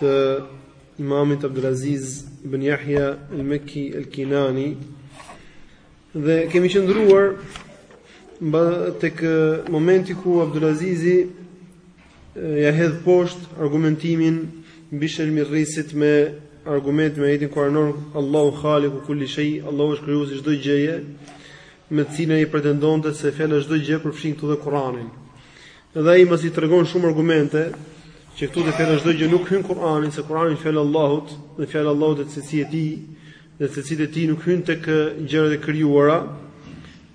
të Imamit Abdulaziz ibn Yahya al-Makki al-Kinani dhe kemi qëndruar mba tek momenti ku Abdulazizi ja hedh poshtë argumentimin Bishr el-Merisit me argumentin me ajetin kuranor Allahu khaliqu kulli shay Allahu është krijuesi i çdo gjëje me të cilën ai pretendonte se fjala çdo gjë përfshin këtu dhe Kur'anin. Dhe ai më pas i tregon shumë argumente që këtu te fjala çdo gjë nuk hyn Kur'ani, se Kur'ani fjala Allahut, dhe fjala Allahut është cilësi e tij, dhe cilësitë e tij nuk hyn tek gjërat e krijuara.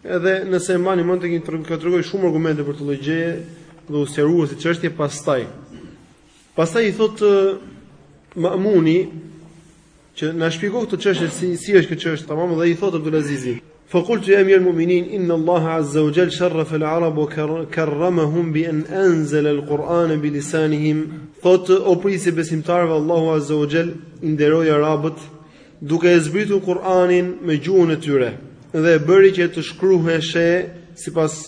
Edhe nëse e mbani mend tregoi shumë argumente për këtë lloj gjëje dhe u sqarua si çështje pastaj. Pastaj i thotë Ma'muni Që na shpjego këtë çështje si si është kjo çështje tamam dhe i thotë Abdulazizi. Fa qultu ya amir al-mu'minin inna Allah azza wa jall sharrafa al-arab wa karramahum bi an anzala al-Qur'an bi lisanihim. Thotë o prijës i besimtarëve Allahu azza wa jall i nderoi arabët duke e zbritur Kur'anin me gjuhën e tyre dhe e bëri që të shkruheshe sipas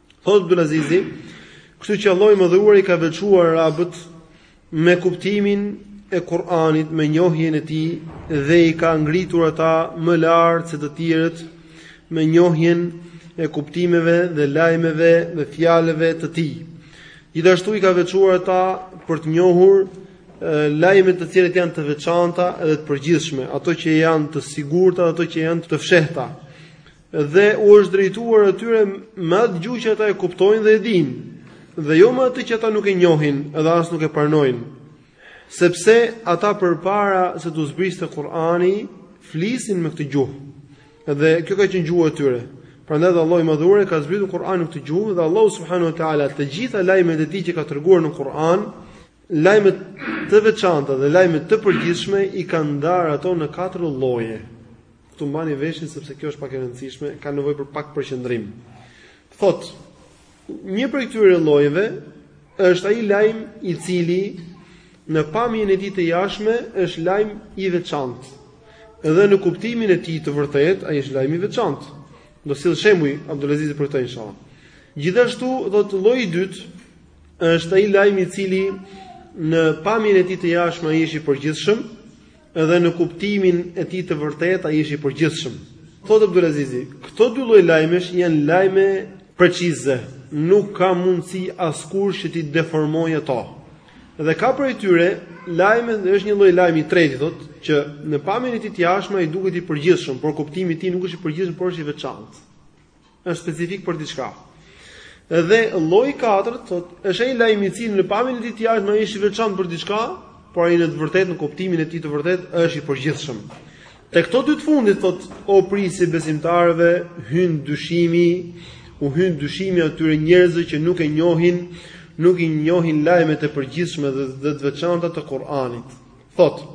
Thotë Abdulazizi, Kështu që Allahu i Madhëruar i ka veçuar arabët me kuptimin e Kur'anit, me njohjen e tij dhe i ka ngritur ata më lart se të tjerët me njohjen e kuptimeve dhe lajmeve dhe fjalëve të tij. Gjithashtu i ka veçuar ata për të njohur lajmet të cilat janë të veçanta dhe të përgjithshme, ato që janë të sigurta dhe ato që janë të fshehta. Dhe u është drejtuar atyre me atë gjuhë që ata e kuptojnë dhe e dinë, dhe jo me atë që ata nuk e njohin dhe as nuk e pranojnë. Sepse ata përpara se t'u zbriste Kur'ani, flisin me këtë gjuhë. Dhe kjo ka qenë gjuha e tyre. Prandaj dhe Allahu i Madhëruar ka zbritur Kur'anin në këtë gjuhë dhe Allahu subhanahu wa taala të gjitha lajmet e tij që ka treguar në Kur'an, lajme të veçanta dhe lajme të përgjithshme i kanë ndarë ato në katër lloje. Këtu mbani veshin sepse kjo është pak e rëndësishme, ka nevojë për pak përqendrim. Thot, një prej këtyre llojeve është ai lajm i cili në pamjen e tij të jashme është lajm i veçantë. Edhe në kuptimin e tij të vërtet, ai është lajm i veçantë. Do sill shembuj Abdulaziz për këtë inshallah. Gjithashtu thotë lloji i dytë është ai lajm i cili në pamjen e tij të jashme ai është i përgjithshëm, Edhe në kuptimin e tij të vërtetë ai është i përgjithshëm. Thotë Abdulazizi, këto dy lloj lajmesh janë lajme precize, nuk ka mundësi askush që t'i deformojë ato. Dhe ka prej tyre lajme, është një lloj lajmi i tretë thotë, që në pamjen e tij të jashtme ai duket i përgjithshëm, por kuptimi i tij nuk është i përgjithshëm, por është i veçantë. është specifik për diçka. Dhe lloji i katërt thotë është ai lajm i cili në pamjen e tij të jashtme ai është i veçantë për diçka, por ai në të vërtetë në kuptimin e tij të vërtetë është i përgjithshëm. Te këto dy të fundit thotë o prijësi i besimtarëve hyn dyshimi, u hyn dyshimi atyre njerëzve që nuk e njohin, nuk i njohin lajmet e përgjithshme dhe të veçanta të Kur'anit. Thotë,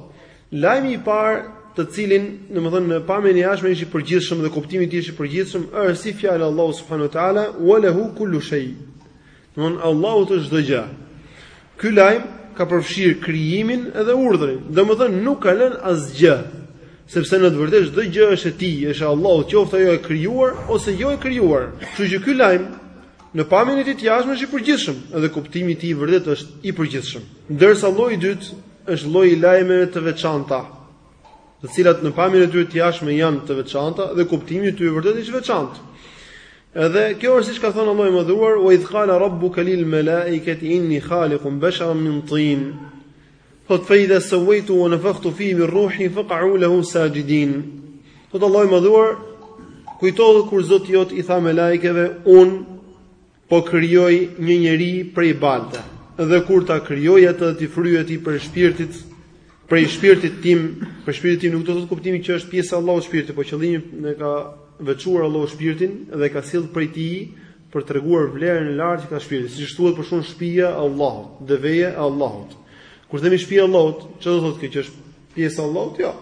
Lajmi i parë, të cilin, domethënë në pamjen e jashtme është i përgjithshëm dhe kuptimi i tij është i përgjithshëm, është si fjala e Allahut subhanahu wa taala, "Wa lahu kullu shay." Domthon Allahut është çdo gjë. Ky lajm ka përfshirë krijimin dhe urdhrin. Domthon nuk ka lënë asgjë, sepse në të vërtetë çdo gjë është e tij, është e Allahut, qoftë ajo e krijuar ose jo e krijuar. Kështu që ky lajm Në pamjen e tij të jashtme është i përgjithshëm dhe kuptimi i tij i vërtetë është i përgjithshëm. Ndërsa lloji i dytë është lloji i lajmeve të veçanta, të cilat në pamjen e tyre të jashtme janë të veçanta dhe kuptimi i tyre i vërtetë është i veçantë. Edhe kjo është siç ka thënë Allahu i Madhuar, "Wa idh qala rabbuka lil malaikati inni khaliqun basharan min tin." Thot fa idha sawaitu wa nafakhtu fihi min ruhi faq'u lahu sajidin. Thot Allahu i madhëruar, kujtohu kur Zoti jot i tha melaikeve un po krijoj një njeri prej balte dhe kur ta krijoj atë t'i fryj atij prej shpirtit prej shpirtit tim, prej shpirtit tim nuk do të thotë kuptimi që është pjesë e Allahut shpirti, por qëllimi e ka veçuar Allahu shpirtin dhe ka sjell prej tij për të treguar vlerën e lartë që ka shpirti, siç thuhet për shembull shtëpia e Allahut, deveja e Allahut. Kur themi shtëpia e Allahut, çfarë do thotë kjo që është pjesë e Allahut? Jo.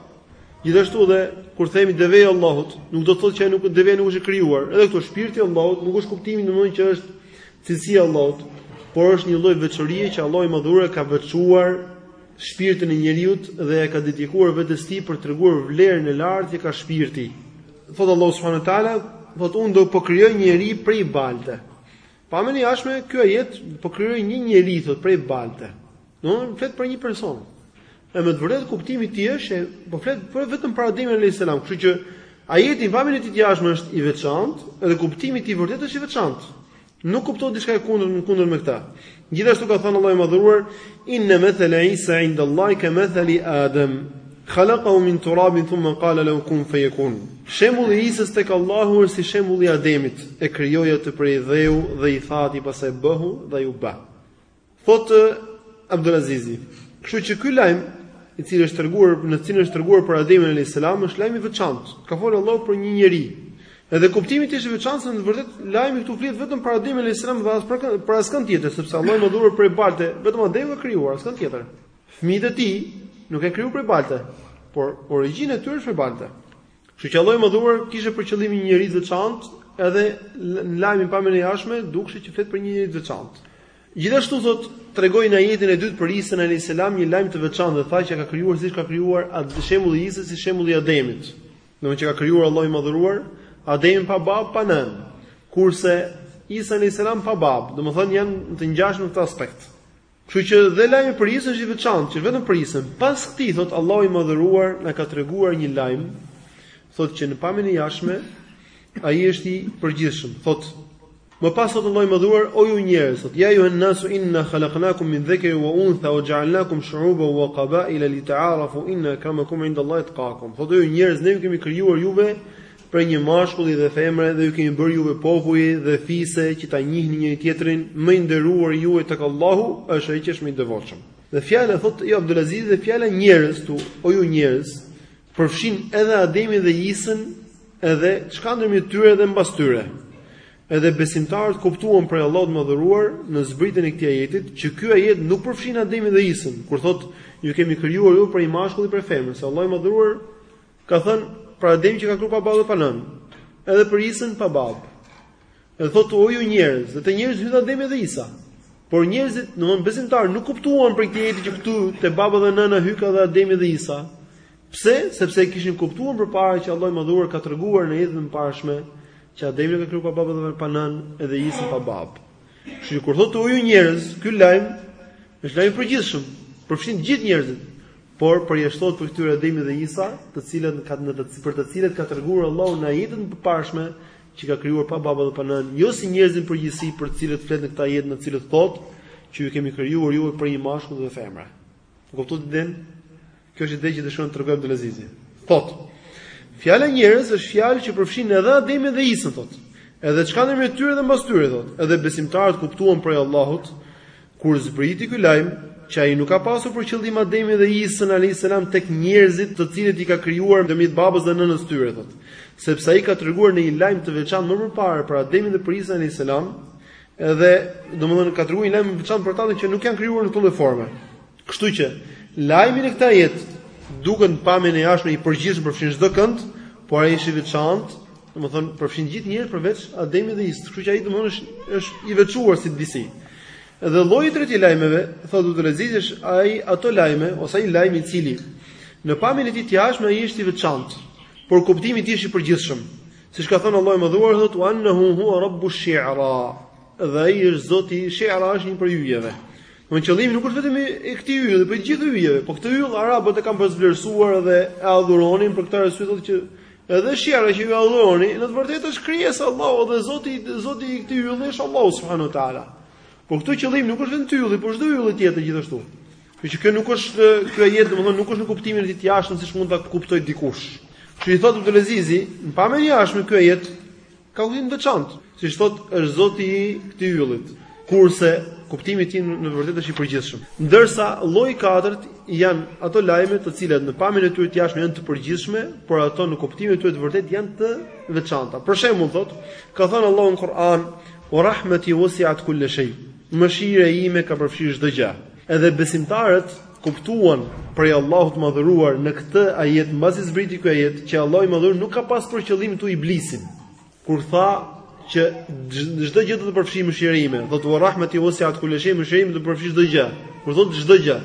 Gjithashtu dhe kur themi deveja e Allahut, nuk do të thotë që nuk deveja nuk është e krijuar. Edhe këtu shpirti i Allahut nuk është kuptimi domthonjë që është cilësia e Allahut, por është një lloj veçorie që Allahu i Madhëruar ka veçuar shpirtin e njeriut dhe ia ka dedikuar vetes tij për treguar vlerën e lartë që ka shpirti. Thotë Allahu subhanahu wa taala, thotë unë do po krijoj një njeri prej balte. Pamjen e jashtme, ky ajet po krijoj një njeri thotë prej balte. Do të flet për një person. E me të vërtetë kuptimi i tij është po flet për vetëm për Ademin alayhis salam, kështu që ajeti në pamjen e tij të jashtme është i veçantë, edhe kuptimi i tij vërtet është i veçantë. Nuk kuptohet diçka e kundërt, e kundërt me këtë. Gjithashtu ka thënë Allahu i Madhëruar, "Inna mathala Isa 'inda Allahi ka mathali Adam, khalaqahu min turabin thumma qala lahu kun fayakun." Shembulli i Isës tek Allahu është si shembulli i Ademit, e krijoi atë prej dheu dhe i tha atij pastaj bëhu dhe ai u bë. Thot Abdulazizi, kështu që ky lajm i cili është treguar në cilin është treguar për Ademin alayhis salam është lajm i veçantë. Ka folur Allahu për një njeri. Edhe kuptimi i tij është i veçantë se në të vërtetë lajmi këtu flet vetëm për Ademin alayhis salam dhe as për për askënd tjetër, sepse Allahu i madhëruar prej balte, vetëm Ademin ka krijuar askënd tjetër. Fëmijët e tij nuk i ka krijuar prej balte, por origjina e tyre është prej balte. Kështu që Allahu i Madhëruar kishte për qëllim një njeri të veçantë, edhe në lajmin pamjen e jashtme dukshe që flet për një njeri të veçantë. Gjithashtu thot tregoi në ajetin e dytë për Isën alayhis salam një lajm të veçantë dhe tha që e ka krijuar siç ka krijuar atë shembulli i Isës si shembulli i Ademit. Domthonjë që ka krijuar Allahu i Madhëruar Ademin pa babë pa nënë. Kurse Isa alayhis salam pa babë, domethënë janë të ngjashëm në këtë aspekt. Kështu që dhe lajmi për Isën është i veçantë, që vetëm për Isën. Pas këtij thot Allahu i madhëruar na ka treguar një lajm, thot që në pamjen e jashtme ai është i përgjithshëm. Thot Më pas thot Allahu i madhëruar o ju njerëz, thot ja ajjuha nnasu inna khalaqnakum min dhakarin wa untha wa ja'alnakum shu'uban wa qaba'ila li ta'arafu inna akramakum 'inda Allahi atqakum. Thot o ju njerëz ne ju kemi krijuar juve prej një mashkulli dhe femre dhe ju kemi bërë juve popuj dhe fise që të njihni njëri tjetrin, më i nderuari juaj tek Allahu është ai që është më i devotshëm. Dhe fjala thotë Abdulaziz dhe fjala njerëz te, o ju njerëz, përfshin edhe Ademin dhe Isën, edhe çka ndërmjet tyre dhe mbas tyre. Edhe besimtarët kuptuan prej Allahut të madhëruar në zbritjen e këtij ajeti që ky ajet nuk përfshin Ademin dhe Isën, kur thotë ju kemi krijuar ju prej mashkulli prej femre, se Allahu i madhëruar Ka thënë, për Ademin që ka kru pa babë dhe pa nënë, edhe për Isën pa babë. Dhe thotë te o ju njerëz, dhe te njerëzit hyn dhe Ademi dhe Isa. Por njerëzit, domethënë besimtarët, nuk kuptuan prej këtij ajeti që këtu te baba dhe nëna hyka dhe Ademi dhe Isa. Pse? Sepse e kishin kuptuar përpara që Allahu i Madhëruar ka treguar në ajetin e mëparshëm që Ademin e ka krijuar pa babë dhe pa nënë, edhe Isa pa babë. Kështu që kur thotë te o ju njerëz, ky lajm është lajm i përgjithshëm, përfshin të gjithë njerëzit. por përjashtohet prej këtyre Ademi dhe Isa, të cilët domethënë për të cilët ka treguar Allahu në ajetin e përparshëm që ka krijuar pa baba dhe pa nënë, jo si njerëzit në përgjithësi për të cilët flet në këtë ajet në të cilin thotë që ju kemi krijuar ju prej një mashkulli dhe femre. E kuptuat idenë? Kjo është ideja që dëshon të tregojë Abdulazizi. Thot. Fjala njerëz është fjalë që përfshin edhe Ademin dhe Isën thot. Edhe çka ndërmjet tyre dhe mbas tyre thot. Edhe besimtarët kuptuan prej Allahut Kur zbriti ky lajm, që ai nuk ka pasur për qëllim Ademin dhe Isën alayhis salam tek njerëzit të cilët i ka krijuar ndërmjet babës dhe nënës tyre thotë, sepse ai ka treguar në një lajm të veçantë më përpara për Ademin dhe për Isën alayhis salam, edhe domethënë ka treguar një lajm të veçantë për ta që nuk janë krijuar në këtë lloj forme. Kështu që lajmi në këtë ajet duket në pamjen e jashtme i përgjithshëm përfshin çdo kënd, por ai është i veçantë Domethënë përfshin gjithë njerëzit përveç Ademit dhe Isës, kështu që ai domethënë është është i veçuar si disi. Dhe lloji i tretë i lajmeve, thotë do të lexish ai ato lajme ose ai lajm i cili në pamjen e tij të jashtme ai është i veçantë, por kuptimi i tij është i përgjithshëm. Siç ka thënë Allahu i Madhuar, thotë annahu huwa rabbu shi'ra. Dhe ai është Zoti i shi'ra, është një prej yjeve. Qëllimi nuk është vetëm i këtij yje, por i gjithë yjeve. Po këtë yll arabët e kanë përzgjedhur dhe e adhuronin për këtë arsye thotë që Edhe shi'ra që ju adhuroni, në të vërtetë është krijesë e Allahut dhe Zoti Zoti i këtij ylli është Allahu subhanahu wa taala. Po këtu qëllimi nuk është vetëm ylli, por çdo ylli tjetër gjithashtu. Kështu që kjo nuk është ky ajet, domethënë nuk është në kuptimin e tij të jashtëm siç mund ta kuptoj dikush. Kështu i thotë Abdulazizi, në pamjen e jashtme ky ajet Ka kuptim të veçantë, siç thotë, është Zoti i këtij yllit. Kurse kuptimi i tij në të vërtetë është i përgjithshëm. Ndërsa lloji i katërt janë ato lajme të cilat në pamjen e tyre të jashtme janë të përgjithshme, por ato në kuptimin e tyre të vërtetë janë të veçanta. Për shembull, thotë, ka thënë Allahu në Kur'an: "Wa rahmeti wasi'at kulli shay." Mëshira ime ka përfshirë çdo gjë. Edhe besimtarët kuptuan prej Allahut të Madhëruar në këtë ajet mbasi zbriti ky ajet që Allahu i Madhëruar nuk ka pas për qëllim këtu iblisin. Kur tha që çdo gjë do të përfshijë mëshira ime, wa rahmeti wasiat kul shay mëshira ime do të përfshijë çdo gjë. Kur thotë çdo gjë.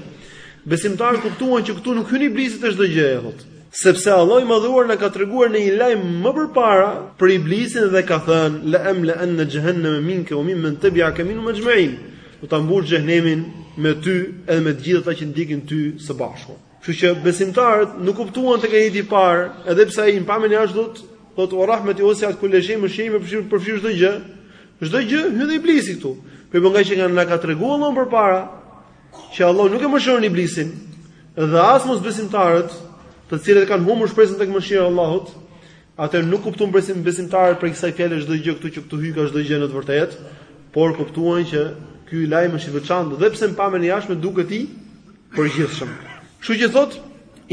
Besimtarët kuptuan që këtu nuk hyn iblisi te çdo gjë thotë. Sepse Allahu i Madhëruar na ka treguar në një lajm më përpara për iblisin dhe ka thënë la amla an jahannama minka wa mimman tabi'aka minhum ajma'in. Do ta mbush xhehenemin me ty edhe me të gjithë ata që ndjekin ty së bashku. Kështu që besimtarët nuk kuptuan tek ajeti i parë, edhe pse ai në pamjen e jashtme thotë, thotë wa rahmeti wasiat kul shay mëshira ime ka përfshirë çdo gjë. Çdo gjë hyn dhe iblisi këtu. Por po ngaqë na ka treguar më përpara që Allah nuk e mëshiron iblisin dhe as mos besimtarët, të cilët kanë humbur shpresën tek mëshira e Allahut, Atëherë nuk kuptuan besim besimtarët prej kësaj fjale çdo gjë këtu që këtu hyka çdo gjë në të vërtetë, por kuptuan që ky lajm është i veçantë dhe pse në pamjen e jashtme duket i përgjithshëm. Kështu që thotë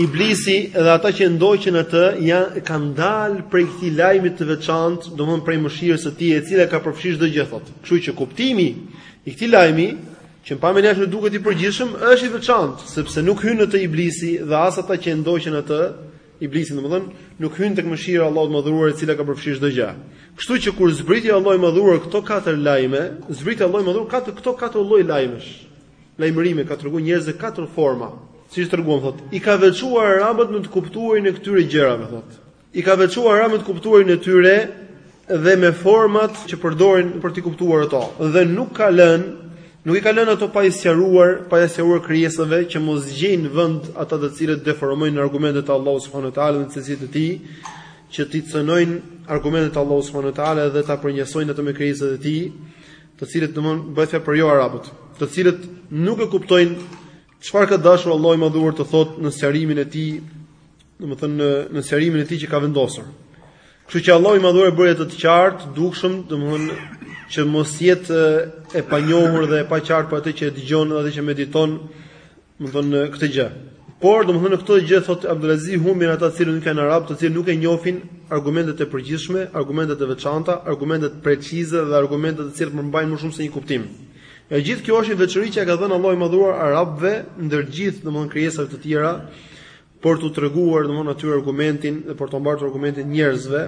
Iblisi dhe ata që e ndoqën atë janë kanë dalë prej këtij lajmi të veçantë, domthonë prej mëshirës së tij, e cila ka përfshirë çdo gjë thotë. Kështu që kuptimi i këtij lajmi që në pamjen e jashtme duket i përgjithshëm është i veçantë, sepse nuk hyn në të Iblisi dhe as ata që e ndoqën atë Iblisi, domethënë, nuk hyn tek mëshira e Allahut të Madhëruar e cila ka përfshirë çdo gjë. Kështu që kur zbriti Allahu i Madhëruar këto katër lajme, zbriti Allahu i Madhëruar katër këto katër lloj lajmesh. Lajmërime i ka treguar njerëzve katër forma, siç treguam thotë, i ka veçuar arabët në të kuptuarin e këtyre gjërave thotë. I ka veçuar arabët të kuptuarin e tyre dhe me format që përdorin për t'i kuptuar ato dhe nuk ka lënë nuk i ka lënë ato pa i sqaruar pa i sqaruar krijesave që mos gjejnë vend ata të cilët deformojnë argumentet e Allahut subhanuhu teala në cilësitë e tij që t'i cënojnë argumentet e Allahut subhanuhu teala dhe ta përnjësojnë ato me krijesat e tij të cilët domthon bëhet fjalë për jo arabët të cilët nuk e kuptojnë Çfarë ka dashur Allahu i Madhuar të thotë në sqarimin e tij, domethënë në në sqarimin e tij që ka vendosur. Kështu që Allahu i Madhuar e bëri atë të qartë, të dukshëm, domethënë që mos jetë e panjohur dhe e paqartë për atë që e dëgjon dhe atë që mediton, domethënë këtë gjë. Por domethënë këtë gjë thotë Abdulaziz, humbin ata të cilët nuk janë arab, të cilët nuk e njohin argumentet e përgjithshme, argumentet e veçanta, argumentet precize dhe argumentet të cilat përmbajnë më shumë se një kuptim. E gjithë kjo është një veçori që ja ka dhënë Allahu i Madhuar arabëve ndër gjithë, domthonë krijesave të tjera, për t'u treguar domthonë atyre argumentin dhe për t'ua mbartur argumentin njerëzve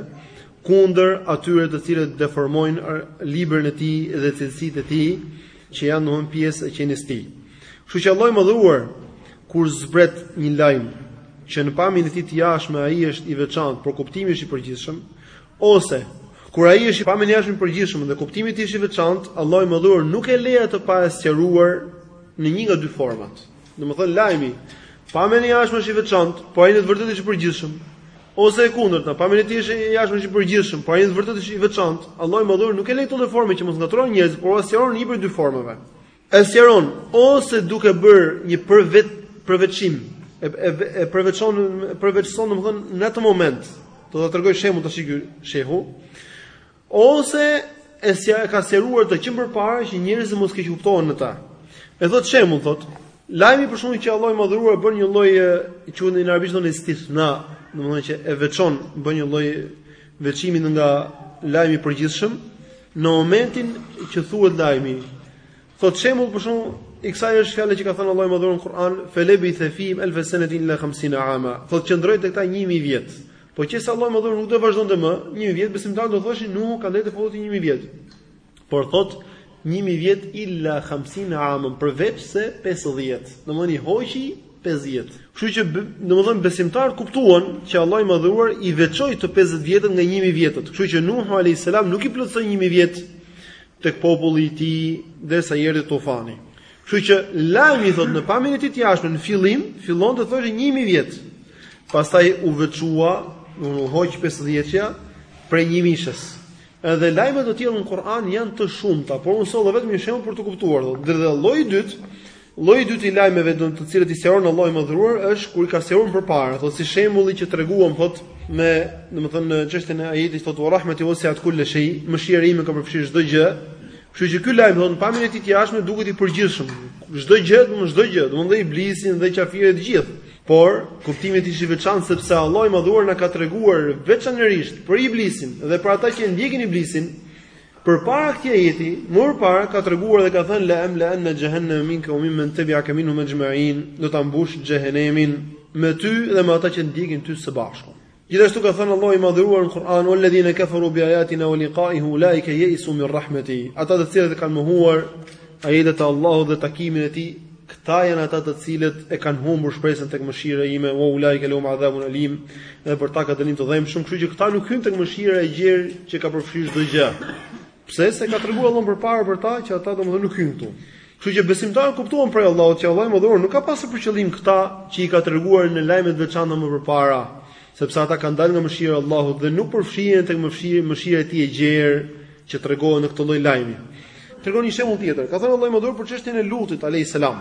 kundër atyre të cilët deformojnë librin e tij dhe cilësitë e tij që janë domthonë pjesë e qenies së tij. Kështu që Allahu i Madhuar kur zbret një lajm që në pamjen e tij të jashtme ai është i veçantë, por kuptimi është i përgjithshëm, Ose, kur ai është në pamjen e jashtme i përgjithshëm dhe kuptimi i tij është i veçantë, Allahu i Madhëruar nuk e le atë pa e sqaruar në një nga dy format. Domethënë lajmi pamjen e jashtme është i veçantë, por ai në të vërtetë është i përgjithshëm. Ose e kundërta, pamjen është i jashtëm është i përgjithshëm, por ai në të vërtetë është i veçantë. Allahu i Madhëruar nuk i le këto dy forma që mos ngatërrohen njerëzit, por ua sqaron një prej dy formave. E sqaron ose duke bërë një përve përveçim e e, e përveçon përveçson domethënë në atë moment. Do ta tregoj shembull tash ky shehu. Ose e si e ka sqaruar atë që më përpara që njerëzit mos keqkuptohen në ta. E thot shembull thot, lajmi për shembull që Allahu i madhëruar bën një lloj që në arabisht thonë istithna, domethënë që e veçon, bën një lloj Veçimi nga lajmi i përgjithshëm, në momentin që thuhet lajmi. Thot shembull për shembull i kësaj është fjala që ka thënë Allahu i Madhëruar në Kur'an, "Felebithe fihim elfe senetin illa khamsina ama." Thot qëndroi tek ta 1000 vjet. Po qe se Allahu i Madhëruar nuk do vazhdonte më, 1000 vjet besimtarët do thoshin, "Nuhu ka ndejt te populli 1000 vjet." Por thotë një mijë vjet illa khamsin amën, përveçse pesëdhjetë. Domthonjë i hoqi pesëdhjetë. Kështu që domthonjë besimtarët kuptuan që Allahu i madhëruar i veçoi ato pesëdhjetë vjetët nga një mijë vjetët. Kështu që Nuhu alayhis salam nuk i plotësoi një mijë vjet tek populli i tij derisa i erdhi tufani. Kështu që lajmi thotë në pamjen e tij të jashtme në fillim fillon të thoshë një mijë vjet. Pastaj u veçua, u hoq pesëdhjetëja prej një mijëshës. Edhe lajme të tjera në Kur'an janë të shumta, por unë solla vetëm një shembull për të kuptuar. Dhe lloji i dytë, lloji i dytë i lajmeve thotë të cilat i sqaron Allahu i Madhëruar është kur i ka sqaruar përpara, thotë si shembulli që treguam thotë me, domethënë në çështjen e ajetit thotë wa rahmeti wasi'at kulla shay, mëshira ime ka përfshirë çdo gjë. Kështu që ky lajm thotë pamjen e tij të jashtme duket i përgjithshëm. Çdo gjë, domethënë çdo gjë, domethënë dhe iblisin dhe qafirët të gjithë. Por, kuptimi i tij është i veçantë sepse Allahu i Madhëruar na ka treguar veçanërisht për Iblisin dhe për ata që e ndjekin Iblisin, përpara këtij ajeti, më përpara ka treguar dhe ka thënë la am la anna jahannama minka wa mimman tabi'aka minhum ajma'in, do ta mbush xhehenemin me ty dhe me ata që të ndjekin ty së bashku. Gjithashtu ka thënë Allahu i Madhëruar në Kur'an: "Wa lladhina kafaru bi ayatina wa liqa'ihi ulaika ya'isu min rahmati." Ata të cilët i kanë mohuar ajetet e Allahut dhe takimin e Tij, këta janë ata të cilët e kanë humbur shpresën tek mëshira ime, "Wa ulaika lahum adhabun alim." Dhe për ta ka dënim të dhëmbshëm, kështu që këta nuk hyjnë tek mëshira e gjerë që ka përfshirë çdo gjë. Pse se ka treguar Allahu përpara për ta që ata domethënë nuk hyjnë këtu. Kështu që besimtarët kuptuan prej Allahut që Allahu i Madhëruar, nuk ka pasur për qëllim këta që i ka treguar në lajmet e veçanta më përpara, sepse ata kanë dalë nga mëshira e Allahut dhe nuk përfshihen tek mëshira mëshira e tij e gjerë që tregohet në këtë lloj lajmi. Tregon një shembull tjetër. Ka thënë Allahu i Madhëruar për çështjen e Lutit alayhis salam.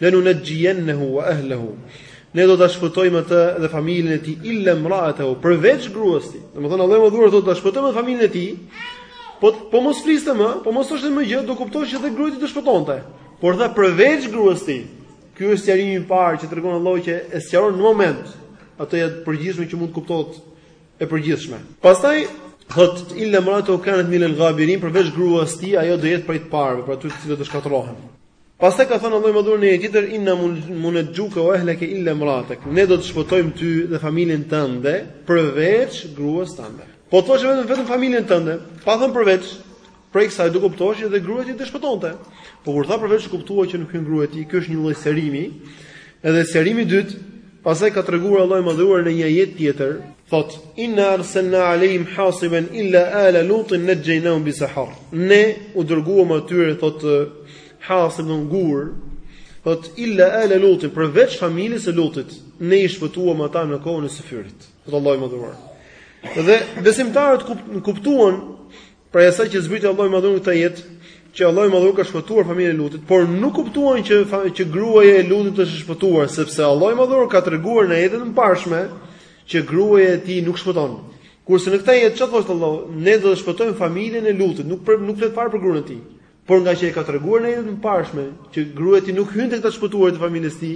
La nunajjiyannahu wa ahlahu. Ne do ta shpëtojmë atë dhe familjen e tij illa mra'atahu. Përveç gruës ti. Domethënë Allahu i Madhëruar thotë ta shpëtojmë familjen e tij. Po, po mos fliste më, po mos thoshte më gjë, do kuptohej që dhe gruaja e tij do shpëtonte. Por tha përveç gruas tij. Ky është sqarimi i parë që tregon Allahu që e sqaron në moment atë ajet të përgjithshëm që mund të kuptohet e përgjithshme. Pastaj thotë illa mra'atahu kanat min al-ghabirin përveç gruas tij ajo do jetë prej të parëve, pra ata të cilët do shkatërrohen. Pastaj ka thënë Allahu i Madhëruar në një tjetër inna munajjuka wa ahlaka illa imraatak. Ne do të shpëtojmë ty dhe familjen tënde përveç gruas tënde. Po të thoshte vetëm vetëm familjen tënde, pa thënë përveç, prej kësaj do kuptohej edhe gruaja e tij të shpëtonte. Po kur tha përveç u kuptua që nuk hyn gruaja e tij, kjo është një lloj sqarimi. Edhe sqarimi i dytë, Pastaj ka treguar Allahu i Madhëruar në një ajet tjetër, thotë: Inna arsalna alehim hasiban illa ala lutin najjaynahum bi sahar. Ne u dërguam atyre thotë hasiban gurë, thotë illa ala lutin, përveç familjes së Lutit, ne i shpëtuam ata në kohën e syfyrit. Thotë Allahu i Madhëruar. Dhe besimtarët kuptuan Prej asaj që zbriti Allahu i Madhëruar këtë ajet, që Allahu i Madhëruar ka shpëtuar familjen e Lutit, por nuk kuptuan që që gruaja e Lutit është shpëtuar, sepse Allahu i Madhëruar ka treguar në ajetet e mëparshme që gruaja e tij nuk shpëton. Kurse në këtë ajet çfarë thoshte Allahu, ne do të shpëtojmë familjen e Lutit, nuk nuk flet fare për gruan e tij. Por nga që e ka treguar në ajetin e mëparshëm që gruaja e tij nuk hyn tek të shpëtuarit të familjes së tij,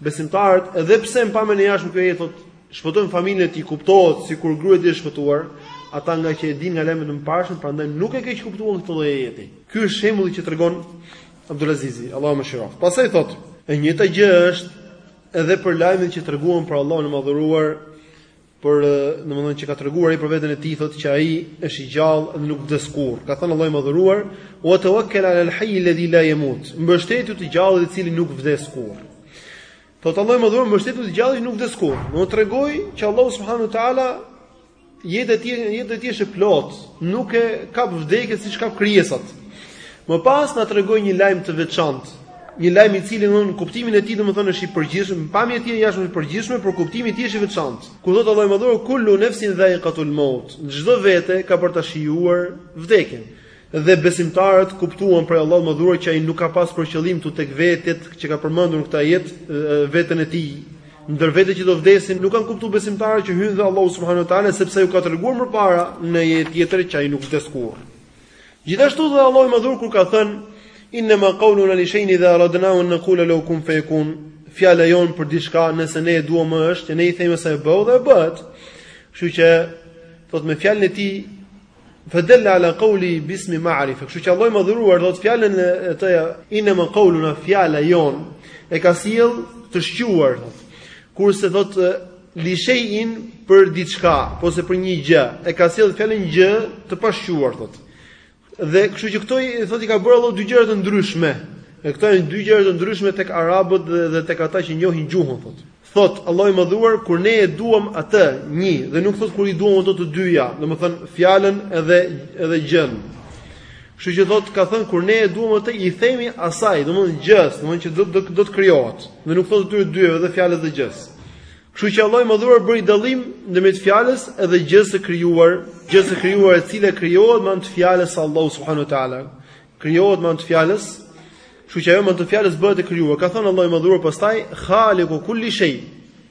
besimtarët edhe pse në pamjen e jashtme ky ajet thot shpëtojnë familjen e tij, kuptohet sikur gruaja e tij është shpëtuar, ata nga që e dinë nga lajmet e mëparshme, prandaj nuk e keqkuptuan këtë lloj ajeti. Ky është shembulli që tregon Abdulazizi, Allahu e mëshiroft. Pastaj thotë, e njëjta gjë është edhe për lajmin që treguam për Allahun e madhëruar, Për, domethënë që ka treguar ai për veten e tij thotë që ai është i gjallë dhe nuk vdes kurrë. Ka thënë Allahu i Madhëruar: "Wa tawakkal 'ala al-hayy alladhi la yamut." Mbështetu te i gjalli i cili nuk vdes kurrë. Thotë Allahu i Madhëruar: "Mbështetu te i gjalli që nuk vdes kurrë." Na tregoi që Allahu subhanahu wa taala jeta e tij, jeta e tij është e plotë, nuk e kap vdekja siç kap krijesat. Më pas na tregoi një lajm të veçantë. Një lajm i cili në kuptimin e tij domethënë është i përgjithshëm, pamja e tij e jashtme është e përgjithshme, por kuptimi i tij është i veçantë. Ku thotë Allahu i Madhëruar kullu nafsin dha'iqatul maut, çdo vete ka për ta shijuar vdekjen. Dhe besimtarët kuptuan prej Allahut të Madhëruar që ai nuk ka pas për qëllim tu tek vetet që ka përmendur në këtë ajet veten e tij. Ndër vetet që do vdesin nuk kanë kuptuar besimtarët që hyn dhe Allahu subhanahu wa taala sepse ai u ka treguar më përpara në ajet tjetër që ai nuk vdes kurrë. Gjithashtu dhe Allahu i Madhëruar kur ka thënë Inna ma qawluna li shay'in idha aradnahu an naqula lahu kun fayakun fjala jon për diçka nëse ne e duam atë është që ne i themi asaj bëhu dhe ajo bëhet. Kështu që thot me fjalën e tij fadalla ala qawlihi bismi ma'rifa. Kështu që Allahu i Madhëruar thot fjalën e tij inna ma qawluna fjala jon e ka sjell të shquar thot. Kurse thot Li shejin për diçka, ose për një gjë, e ka sjellë fjalën gjë të pashquar thotë. Dhe kështu që këto thotë i ka bërë Allahu dy gjëra të ndryshme. Dhe këto janë dy gjëra të ndryshme tek arabët dhe, dhe tek ata që njohin gjuhën thotë. Thot Allahu i Madhëruar kur ne e duam atë një dhe nuk thot kur i duam ato të dyja, domethënë fjalën edhe edhe gjën. Kështu që thot ka thënë kur ne e duam atë i themi asaj, domethënë gjës, domethënë që do do do të krijohet. Dhe nuk thot të dyjave, edhe fjalës dhe gjës. Kështu që Allahu i Madhëruar bëri dallim ndërmjet fjalës dhe gjësë së krijuar, gjësë së krijuar e cila krijohet me anë të fjalës së Allahu subhanahu wa taala. Krijohet me anë të fjalës, kështu që ajo me anë të fjalës bëhet e krijuar. Ka thënë Allahu i Madhëruar pastaj Khaliqu kulli shay.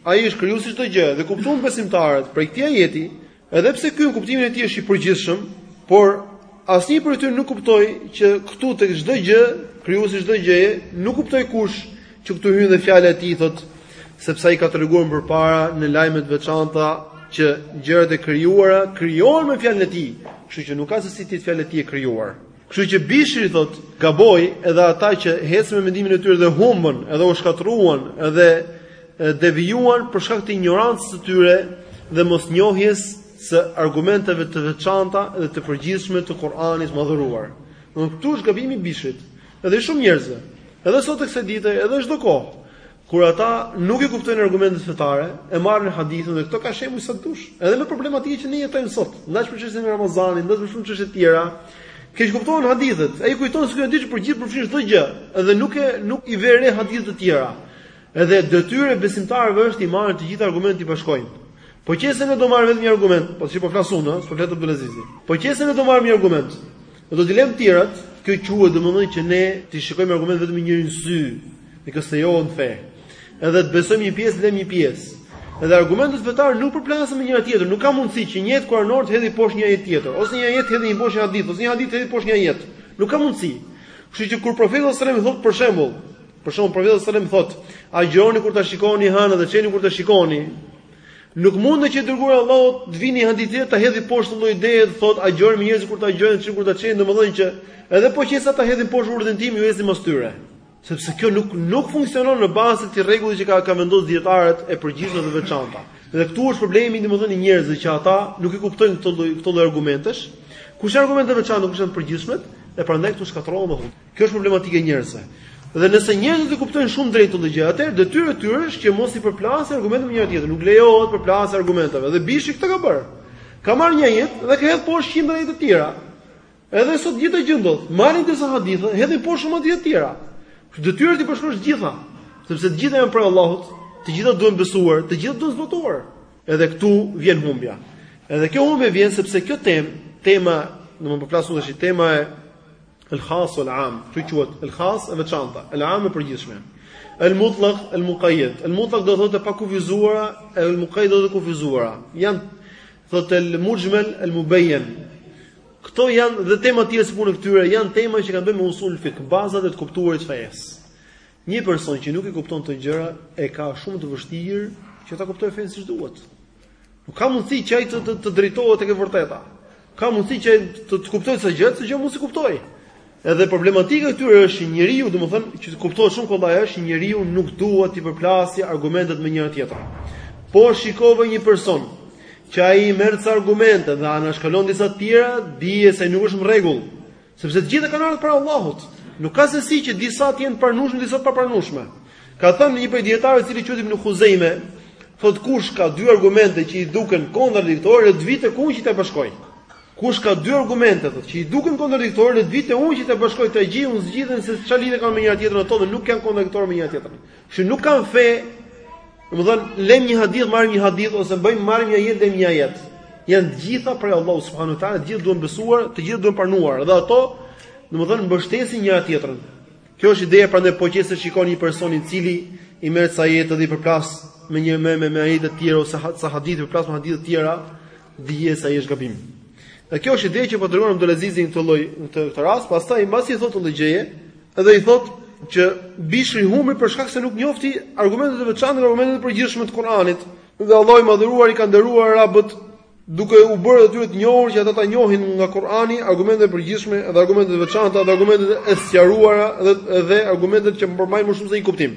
Ai është krijuesi i çdo gjëje dhe kuptuan besimtarët prej këtij ajeti Edhe pse ky në kuptimin e tij është i përgjithshëm, por asnjë prej tyre nuk kuptoi që këtu tek çdo gjë, krijuesi i çdo gjëje, nuk kuptoi kush që këtu hyn dhe fjala e tij thotë sepse ai ka treguar më përpara në lajme të veçanta që gjërat e krijuara krijohen me fjalën e tij, kështu që nuk ka se si të jetë fjala e tij e krijuar. Kështu që Bishri thot, gaboi edhe ata që ecën me mendimin e tyre dhe humbën, edhe u shkatërruan, edhe devijuan për shkak të injorancës së tyre dhe mosnjohjes së argumenteve të veçanta dhe të përgjithshme të Kur'anit të madhëruar. këtu është gabimi i Bishrit, edhe i shumë njerëzve, edhe sot e kësaj dite, edhe çdo kohë. Kur ata nuk i kuptojnë argumentet fetare, e marrin hadithin dhe këto ka shembuj sa dush. Edhe me problematika që ne jetojmë sot, daç për çështjen e Ramazanit, daç për shumë çështje të tjera, keqkuptohen hadithet. Ai kujton se ky hadith për gjithë përfshin çdo gjë, edhe nuk e nuk i vë re hadithe të tjera. Edhe detyra e besimtarëve është i marrin të gjithë argumentet t'i bashkojnë. Po qe se ne do marrim vetëm një argument, po siç po flasim, ëh, siç po flet Abdulazizi. Po qe se ne do marrim një argument, Dhe do t'i lëmë të tjerat, kjo quhet domethënë që ne t'i shikojmë argumentet vetëm me njërin sy, e kjo s'lejohet në fe. Edhe të besojmë një pjesë, lëmë një pjesë. Edhe argumentet fetare nuk përplasen me njëra tjetrën, nuk ka mundësi që një ajet kuranor të hedhë poshtë një ajet tjetër, ose një ajet të hedhë një poshtë një hadith, ose një hadith të hedhë poshtë një ajet. Nuk ka mundësi. Kështu që kur profeti sallallahu alajhi wasallam thotë për shembull, për shembull profeti sallallahu alajhi wasallam thotë, agjëroni kur ta shikoni hënën dhe çeleni kur ta shikoni, Nuk mundet që i dërguari i Allahut të vinte në hadith ta hedhi poshtë këtë lloj ideje të thotë agjëroni me njerëzit kur të agjërojnë çilni kur ta çelin domethënë që edhe po qe se ata e hedhin poshtë urdhrin tim ju ecni mas tyre sepse kjo nuk nuk funksionon në bazë të atij rregullit që ka ka vendosur dijetarët e përgjithshme dhe e veçanta dhe këtu është problemi domethënë i njerëzve që ata nuk i kuptojnë këto lloj këto lloj argumentesh kush janë argumentet e veçanta kush janë të përgjithshmet e prandaj këtu shkatërrohen dhe Kjo është problematika e njerëzve. Dhe nëse njerëzit e kuptojnë shumë drejt këtë gjë, atëherë detyrë e tyre është që mos i përplasin argumentet me njëra tjetrën. Nuk lejohet përplasja e argumenteve. Dhe Bishri këtë ka bërë. Ka marrë një ajet dhe ka hedhë poshtë qindra ajete të tjera. Edhe sot e njëjta gjë ndodh. Marrin disa hadithe, hedhin poshtë shumë hadithe të tjera. Detyrë t'i bashkosh të gjitha, sepse të gjitha janë prej Allahut, të gjitha duhen besuar, të gjitha duhen zbatuar. Edhe këtu vjen humbja. Edhe kjo humbje vjen sepse kjo temë, tema, domethënë po flasim tash tema e El khas el am, kjo quhet el khas e veçanta, el am e përgjithshme. El mutlaq, el muqayyad. El mutlaq do thotë e pakufizuara, el muqayyad do thotë e kufizuara. Jan thotë el mujmal, el mubayyan. Këto janë dhe tema të tjera si puna e këtyre, janë tema që kanë të bëjnë me usul fik, bazat e të kuptuarit të fesë. Një person që nuk i kupton këto gjëra e ka shumë të vështirë që ta kuptojë fenë siç duhet. Nuk ka mundësi që ai të të, të drejtohet tek e vërteta. Ka mundësi që ai të, të kuptojë ca gjëra, ca gjëra mund s'i kuptojë. Edhe problematika e këtyre është që njeriu, domethënë, që të kuptohet shumë kollaj është që njeriu nuk duhet t'i përplasë argumentet me njëra tjetrën. Po shikove një person që ai merr ca argumente dhe anashkalon disa të tjera, dije se ai nuk është në rregull. Sepse të gjitha kanë ardhur prej Allahut. Nuk ka se si që disa të jenë pranueshme, disa të papranueshme. Ka thënë një prej dijetarëve i cili quhet Ibn Khuzaime, thot kush ka dy argumente që i duken kontradiktore, le të vijë te unë që t'ia bashkoj. Kush ka dy argumente thot që i duken kontradiktore, le të vijë te unë që t'ia bashkoj, t'ia gjej unë zgjidhjen se çfarë lidhje kanë me njëra tjetrën ato dhe nuk janë kontradiktore me njëra tjetrën. Që nuk kanë fe, domethënë lëmë një hadith, marrim një hadith ose bëjmë marrim një ajet, lëmë një ajet. Janë të gjitha prej Allahu subhanahu wa taala, të gjithë duhen besuar, të gjithë duhen pranuar dhe ato domethënë mbështesin njëra tjetrën. Kjo është ideja prandaj po qe se shikon një person i cili i merr ca ajete dhe i përplas me një me me, ajete të tjera ose ca hadithe përplas me hadithe të tjera, Dije se ai është gabim. Dhe kjo është ideja që po tregon Abdulazizi në këtë lloj në këtë këtë rast, pastaj mbasi i thotë këtë gjëje, edhe i thotë që Bishri humbi për shkak se nuk njofti argumentet e veçanta nga argumentet e përgjithshme të Kuranit. Dhe Allahu i madhëruar i ka nderuar arabët duke u bërë atyre të njohur që ata ta njohin nga Kurani argumentet e përgjithshme dhe argumentet e veçanta dhe argumentet e sqaruara dhe dhe argumentet që përmbajnë më shumë se një kuptim.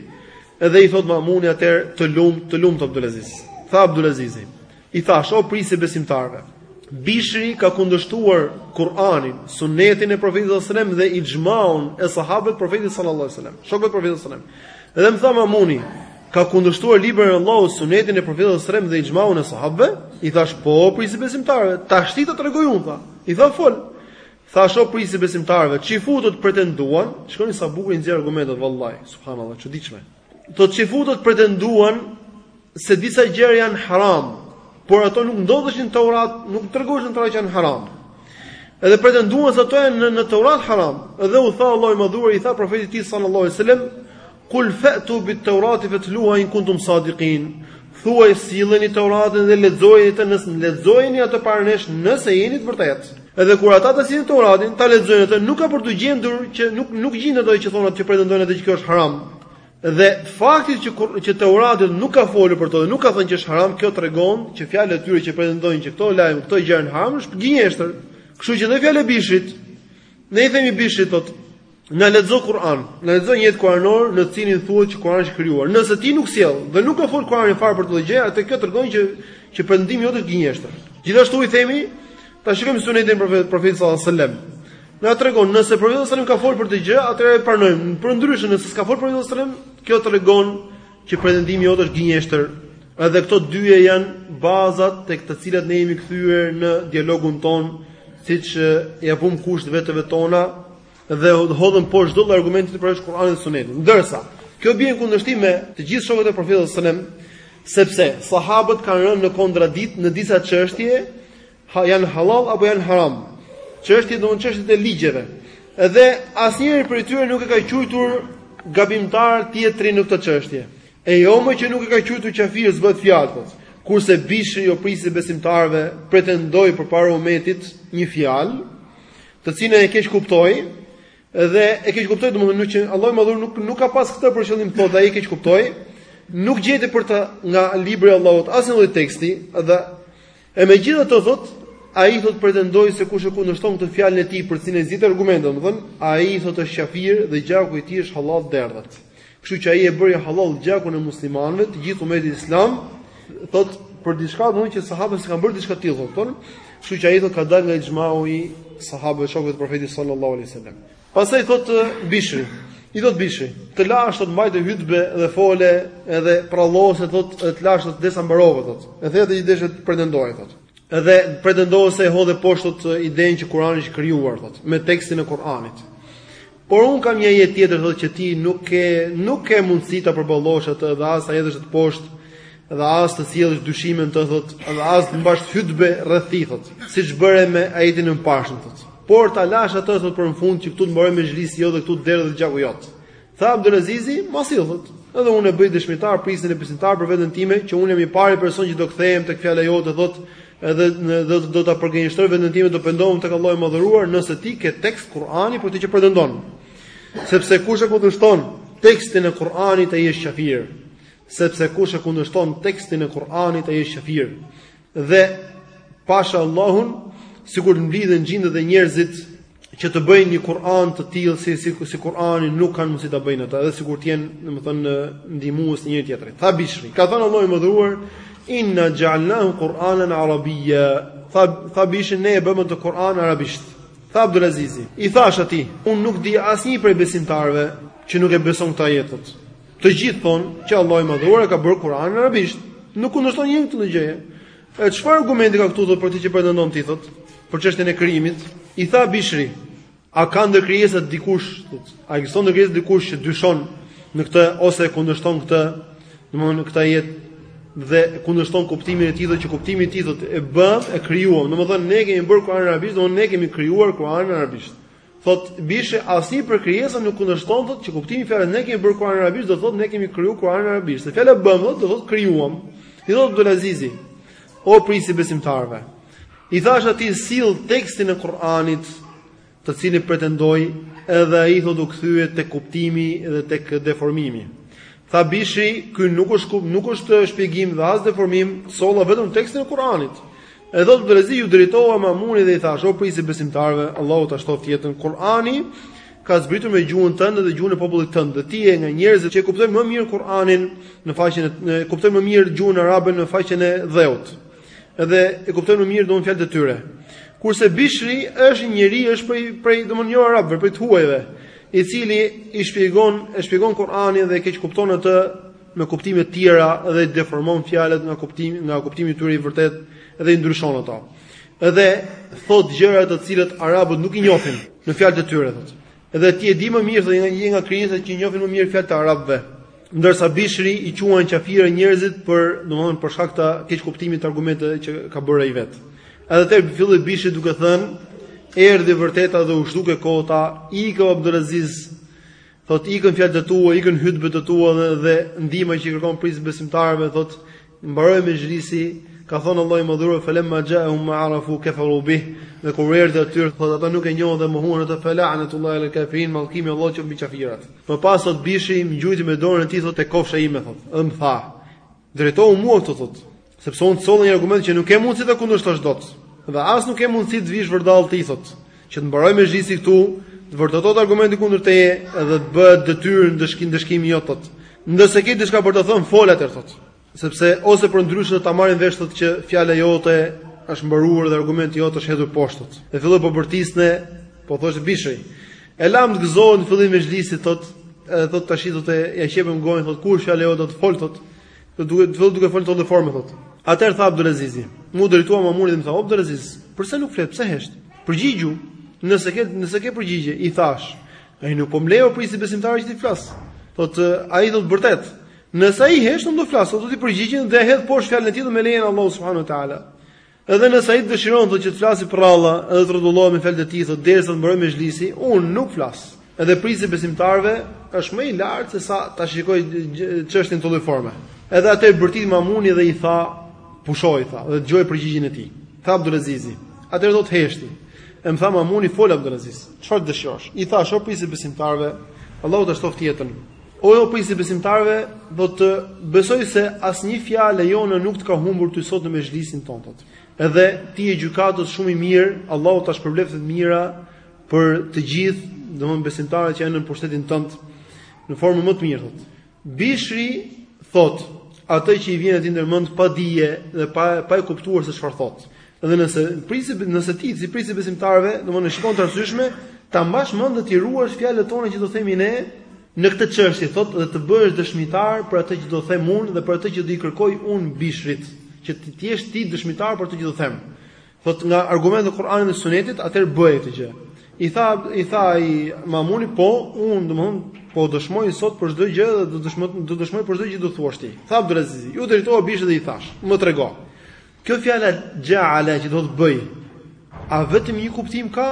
Edhe i thotë Mamuni atëherë të lumt, të lumt Abdulaziz. Tha Abdulazizi. I thashë, o prijësi i besimtarëve, Bishri ka kundërshtuar Kur'anin, Sunnetin e Profetit sallallahu alajhi wasallam dhe ixhmaun e sahabëve të Profetit sallallahu alajhi wasallam. Shokët e Profetit sallallahu alajhi wasallam. Dhe më tha Mamuni, ka kundërshtuar librin e Allahut, Sunnetin e Profetit sallallahu alajhi wasallam dhe ixhmaun e sahabëve? I thash, po, prijësi i besimtarëve, tashti të tregoj unë tha. I tha fol. Thash, o prijësi i besimtarëve, çifutët pretenduan, shikoni sa bukur i nxjerr argumentet vallahi, subhanallahu, çuditshme. Thot çifutët pretenduan se disa gjëra janë haram, por ato nuk ndodhëshin në Taurat, nuk tregoheshin në Taurat që janë haram. Edhe pretenduan se ato janë në, në Taurat haram. Edhe u tha Allahu i Madhëruar i tha profetit të tij sallallahu alajhi wasallam, "Kul fa'tu bit-Taurati fatluha in kuntum sadiqin." Thuaj silleni Teuratin dhe lexojeni të nëse lexojeni atë para nesh nëse jeni të vërtetë. Edhe kur ata ta sillnin Teuratin, ta lexojnë atë, nuk ka për t'u gjendur që nuk nuk gjin ato që thonë atë që pretendojnë atë që kjo është haram. Dhe fakti që kur, që Teurati nuk ka folur për to dhe nuk ka thënë që është haram, kjo tregon që fjala e tyre që pretendojnë që këto lajme, këto gjëra janë haram, është gënjeshtër. Kështu që dhe fjala e Bishrit, ne i themi Bishrit thotë, Na lexo Kur'an, na lexo një ajet kuranor në të cilin thuhet që Kur'ani është krijuar. Nëse ti nuk sjell dhe nuk ka fol Kur'ani fare për këtë gjë, atë kjo tregon që që pretendimi jot është gënjeshtër. Gjithashtu i themi, ta shikojmë sunetin e profetit profet sallallahu alajhi wasallam. Na tregon nëse profeti sallallahu alajhi wasallam ka fol për këtë gjë, atëherë e pranojmë. Përndryshe nëse s'ka folur profeti sallallahu alajhi wasallam, kjo tregon që pretendimi jot është gënjeshtër. Edhe këto dyja janë bazat tek të cilat ne jemi kthyer në dialogun ton, siç ja vum kusht veteve tona dhe hodhën poshtë çdo argument përveç Kur'anit dhe Sunetit. Ndërsa, kjo bie në kundërshtim me të gjithë shokët e Profetit sallallahu alajhi wasallam, sepse sahabët kanë rënë në kontradikt në disa çështje, ha, janë halal apo janë haram. Çështje domethënë çështje të ligjeve. Dhe asnjëri prej tyre nuk e ka quajtur gabimtar tjetrin në këtë çështje. E jo më që nuk e ka quajtur kafir s'bëhet fjalë. Kurse Bishri o prijësi i besimtarëve pretendoi përpara umetit një fjalë të cilën e keqkuptoi dhe e keqkuptoi domethënë që Allahu i madhëruar nuk nuk ka pas këtë për qëllim thotë dhe ai e keqkuptoi nuk gjeti për të nga libri i Allahut asnjë lloj teksti dhe e megjithatë thot ai thot pretendoi se kush e kundërshton këtë fjalën e tij për të cilën s'gjeti argument domethënë ai thot është kafir dhe gjaku i tij është halal të derdhet Kështu që ai e bëri halal gjakun e muslimanëve, të gjithë umetit islam, thot për diçka thot që sahabët s'kan bërë diçka të tillë, thot. Kështu që ai thot ka dalë nga ixhmau i sahabëve shokëve të profetit sallallahu alaihi wasallam. Pastaj thot Bishri, i thot Bishri, të lashë të mbajte hutbe dhe fole edhe përrallose thot të lashë thot derisa mbarove thot. E thënë i deshë të pretendojë thot. Edhe pretendon se e hodhe poshtë thot idenë që Kurani është krijuar thot me tekstin e Kuranit. Por un kam një ajet tjetër thotë që ti nuk ke nuk ke mundësi ta përballosh atë dhe as ta hedhësh poshtë dhe as të sjellësh dyshime thot, dhe as të mbash hutbe rreth tij thot, siç bëre me ajetin e mëparshëm thot. Por ta lash atë thot për në fund që këtu të mbarojë mexhlisi jonë dhe këtu të derdhet gjaku jot. Tha Abdulazizi, ma sill thot. Edhe unë e bëj dëshmitar prijësin e besimtarëve për veten time që unë jam i pari person që do kthehem tek fjala jote thot, Edhe do do ta përgënjeshtroj veten time do pendohem tek Allahu i madhëruar nëse ti ke tekst Kur'ani për këtë që pretendon. Sepse kush e kundërshton tekstin e Kur'anit ai është kafir. Sepse kush e kundërshton tekstin e Kur'anit ai është kafir. Dhe pasha Allahun sikur të mblidhen xhindet dhe njerëzit që të bëjnë një Kur'an të tillë si si, si Kur'ani nuk kanë mundësi ta bëjnë ata, edhe sikur të jenë, domethënë, ndihmues të njëri tjetrit. Tha Bishri, ka thënë Allahu i madhëruar, inna ja'alnahu Kur'anan Arabia. Tha tha Bishri ne e bëmë atë Kur'an arabisht. Tha Abdul Azizi, i thash atij, unë nuk di asnjë prej besimtarëve që nuk e beson këtë ajet. Të gjithë thonë që Allahu i madhëruar e ka bërë Kur'anin arabisht. Nuk kundërshton njeri këtë gjë. E çfarë argumenti ka këtu thotë për këtë që pretendon ti thotë për çështjen e krijimit? I tha Bishri, a ka ndër krijesat dikush, thotë, a ekziston ndër krijesat dikush që dyshon në këtë ose kundërshton këtë, domthonë këtë ajet dhe kundërshton kuptimin e tij thotë që kuptimi i tij thotë e bëm e krijuam. Domethënë ne kemi bërë Kur'anin arabisht, domethënë ne kemi krijuar Kur'anin arabisht. Thotë Bishri, asnjë prej krijesave nuk kundërshton thotë që kuptimi i fjalës ne kemi bërë Kur'anin arabisht do thotë ne kemi krijuar Kur'anin arabisht. Se fjala bëmë do thotë krijuam. I thotë Abdulazizi, o prisi besimtarëve. I thashë atij sill tekstin e Kur'anit, të cilin pretendoi edhe ai thotë u kthye te kuptimi dhe tek deformimi. Tha Bishri, ky nuk është nuk është shpjegim dhe as deformim, solla vetëm tekstin e Kur'anit. E thotë Abdulazizi iu drejtova Mamunit dhe i thashë o prisi besimtarëve, Allahu ta shtoftë jetën. Kur'ani ka zbritur me gjuhën tënde dhe gjuhën e popullit tënd dhe ti je nga njerëzit që e kuptojnë më mirë Kur'anin në faqen e kuptojnë më mirë gjuhën arabe në faqen e dheut. Edhe e kuptojnë më mirë domethënë fjalët e tyre. Kurse Bishri është një njeri është prej prej domethënë jo arabëve, prej të huajve, i cili i shpjegon e shpjegon Kur'anin dhe e keqkupton atë me kuptime të tjera dhe i deformon fjalët nga kuptimi nga kuptimi i tyre i vërtetë dhe i ndryshon ato. Edhe thot gjëra të cilat arabët nuk i njohin në fjalët e tyre thot. Edhe ti e di më mirë se je nga krijesat që njohin më mirë fjalët e arabëve. Ndërsa Bishri i quan qafirë njerëzit për, domethënë për shkak të keqkuptimit të argumenteve që ka bërë ai vet. Edhe atëherë filloi Bishri duke thënë, erdhi e vërteta dhe u zhduk e kota, ikën Abdulaziz, Thot ikën fjalët e tua, ikën hutbet e tua dhe, dhe ndihma që i kërkon pris besimtarëve, thot mbaroi mexhlisi, ka thënë Allahu i madhëruar felemma xhaehum ma arafu kafaru bih, dhe kur erdhi atyre, thot ata nuk e njohën dhe mohuan atë fala'natullahi alel kafirin, mallkimi i Allahut qoftë mbi qafirat. Më pas thot Bishri, më gjuajti me dorën e tij thot te kofsha ime thot, dhe më tha, Drejtohu mua të thot, sepse unë solla një argument që nuk ke mundësi ta kundërshtosh dot. Dhe as nuk ke mundësi të vish vërdall ti thot, që të mbarojë mexhlisi këtu, të vërtetohet argumenti kundër teje dhe të bëhet detyrë ndëshkim ndëshkimi jot thot. Nëse ke diçka për të thënë, fol atë thot. Sepse ose përndryshe do ta marrin vesh thot që fjala jote është mbaruar dhe argumenti jot është hedhur poshtë. Dhe filloi po bërtiste, po thoshte Bishri. E lam të gëzohet në fillim të mexhlisit, thot, edhe thot tash do t'ia qepim gojën, thot kush ja lejo do të fol thot. Do duke të fillon duke fol tonë formë thot. Atëherë tha Abdulaziz, m'u drejtua Mamuni dhe më tha Abdulaziz, pse nuk flet, pse hesht? Përgjigju, nëse ke nëse ke përgjigje, i thash. Ai nuk po më le o prisi besimtarëve që të flas. Thot ai thot bërtet. Nëse ai hesht, unë do flas, do t'i përgjigjem dhe hedh poshtë fjalën e tij me lejen e Allahut subhanuhu teala. Edhe nëse ai dëshiron thotë që të flasë prralla, edhe të rrotullohet me fjalët e tij thotë derisa të mbarojë mexhlisi, unë nuk flas. Edhe prisi i besimtarëve është më i lartë se sa ta shikojë çështjen atë lloj forme. Edhe atëherë bërtiti Mamuni dhe i tha, pusho tha dhe dëgjo përgjigjen e tij. Tha Abdulazizi, atëherë thotë heshti. E më tha Mamuni fol Abdulaziz, çfarë të dëshirosh? I thashë, "O prisi besimtarëve, Allahu ta shtoftë jetën." O prijësi besimtarëve, thotë besoj se asnjë fjalë jona nuk të ka humbur ty sot në mexhlisin tonë thotë. Edhe ti je gjykatës shumë i mirë, Allahu ta shpërbleftë të mira për të gjithë, domthonë besimtarët që janë në pushtetin tënd në formën më të mirë thotë. Bishri thotë, atë që i vjen atij ndërmend pa dije dhe pa pa e kuptuar se çfarë thotë. Dhe nëse prijësi nëse ti si prijësi besimtarëve, domthonë e shikon të arsyeshme, ta mbash mend të ruash fjalët tona që do themi ne në këtë çështje, thotë dhe të bëhesh dëshmitar për atë që do them unë dhe për atë që do i kërkoj unë Bishrit, që ti të jesh ti dëshmitar për atë që do them. Thotë nga argumentet e Kuranit dhe Sunetit, atëherë bëje këtë gjë. I tha i tha ai Mamuni, po unë domthonë po dëshmoj sot për çdo gjë dhe do dëshmoj do dëshmoj për çdo gjë që do thuash ti. Tha Abdulaziz, iu drejtova Bishrit dhe i thash, më trego. Kjo fjala ja'ala që do thotë bëj, a vetëm një kuptim ka?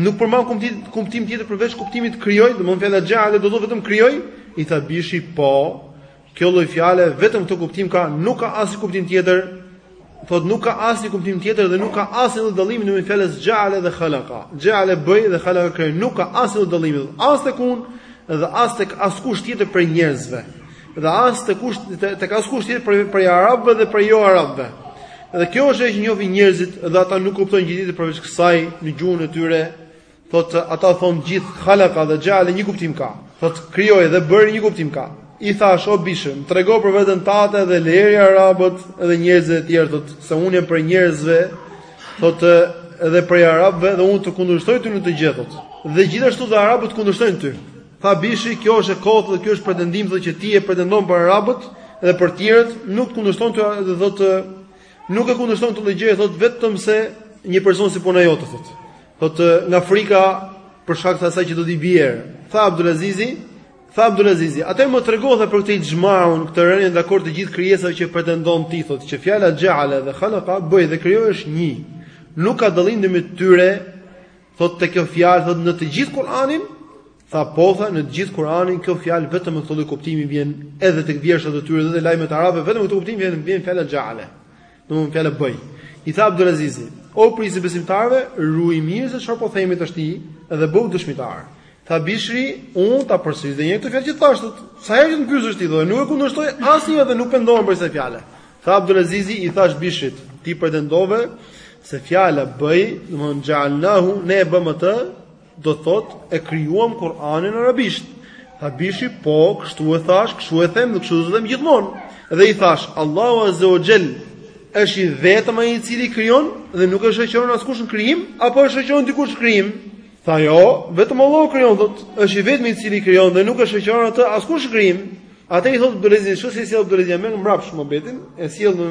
Nuk përmban kuptim kuptim tjetër përveç kuptimit krijoj, domthonë fjala ja'ala do të thotë vetëm krijoj? I tha Bishri po. Kjo lloj fjale vetëm këtë kuptim ka, nuk ka asnjë kuptim tjetër. Thot nuk ka asnjë kuptim tjetër dhe nuk ka asnjë lloj dallimi ndërmjet fjalës ja'ala dhe khalaqa. Ja'ala bëj dhe khalaqa krijoj, nuk ka asnjë lloj dallimi as tek unë dhe as tek askush tjetër prej njerëzve. Dhe as tek kush tek askush tjetër prej prej arabëve dhe prej jo arabëve. Dhe kjo është ajo që njohin njerëzit dhe ata nuk kuptojnë gjë tjetër përveç kësaj në gjuhën e tyre. Thotë ata thon gjithë khalaqa dhe xhale një kuptim ka. Thotë krijoi dhe bëri një kuptim ka. I thash o Bishr, më trego për veten tate dhe leri arabët dhe njerëzit e tjerë thotë se unë jam prej njerëzve. Thotë edhe prej arabëve dhe unë të kundërshtoj ty në këtë gjë. Dhe gjithashtu dhe arabët kundërshtojnë ty. Tha Bishri, kjo është e kotë dhe kjo është pretendim dhe që ti e pretendon për arabët dhe për tjerët, nuk kundërshton ty thotë nuk e kundërshton këtë gjë thotë vetëm se një person si puna jote, thotë thotë nga frika për shkak të asaj që do t'i bjerë. Tha Abdulazizi, tha Abdulazizi, atëherë më trego për këtë ixhmaun, këtë rënie dakord të gjithë krijesave që pretendon ti, thotë, që fjala xhale dhe khalaka, bëj dhe krijoj është një, nuk ka dallim ndërmjet tyre Thotë te kjo fjalë thotë në të gjithë Kur'anin, tha po tha në të gjithë Kur'anin kjo fjalë vetëm me këtë kuptim vjen edhe tek vjershat e tyre dhe te lajmet arabe vetëm me këtë kuptim vjen vjen fjala xhale. Domthon fjala bëj. I tha Abdulaziz, o prijësi besimtarëve, ruaj mirë se çfarë po themi tashti dhe bëhu dëshmitar. Tha Bishri, unë ta përsëris dhe një herë këtë fjalë që thashë, sa herë që të më pyesësh ti thotë, nuk e kundërshtoj asnjëherë dhe nuk pendohem për këtë fjalë. Tha Abdulazizi, i thashë Bishrit, ti pretendove se fjala bëj, domethënë ja'alnahu, ne e bëmë atë, do thotë e krijuam Kur'anin në arabisht. Tha Bishri, po, kështu e thash, kështu e them, kështu do të them gjithmonë. Dhe i thash, Allahu Azza wa Jall është i vetëm ai i cili krijon dhe nuk e shoqëron askush në krijim, apo e shoqëron dikush në krijim? Tha jo, vetëm Allahu krijon, thotë, është i vetmi i cili krijon dhe nuk e shoqëron atë askush në krijim. Atë i thotë Abdulaziz, kështu si sjell Abdulaziz më mbrapsht muhabetin, e sjell në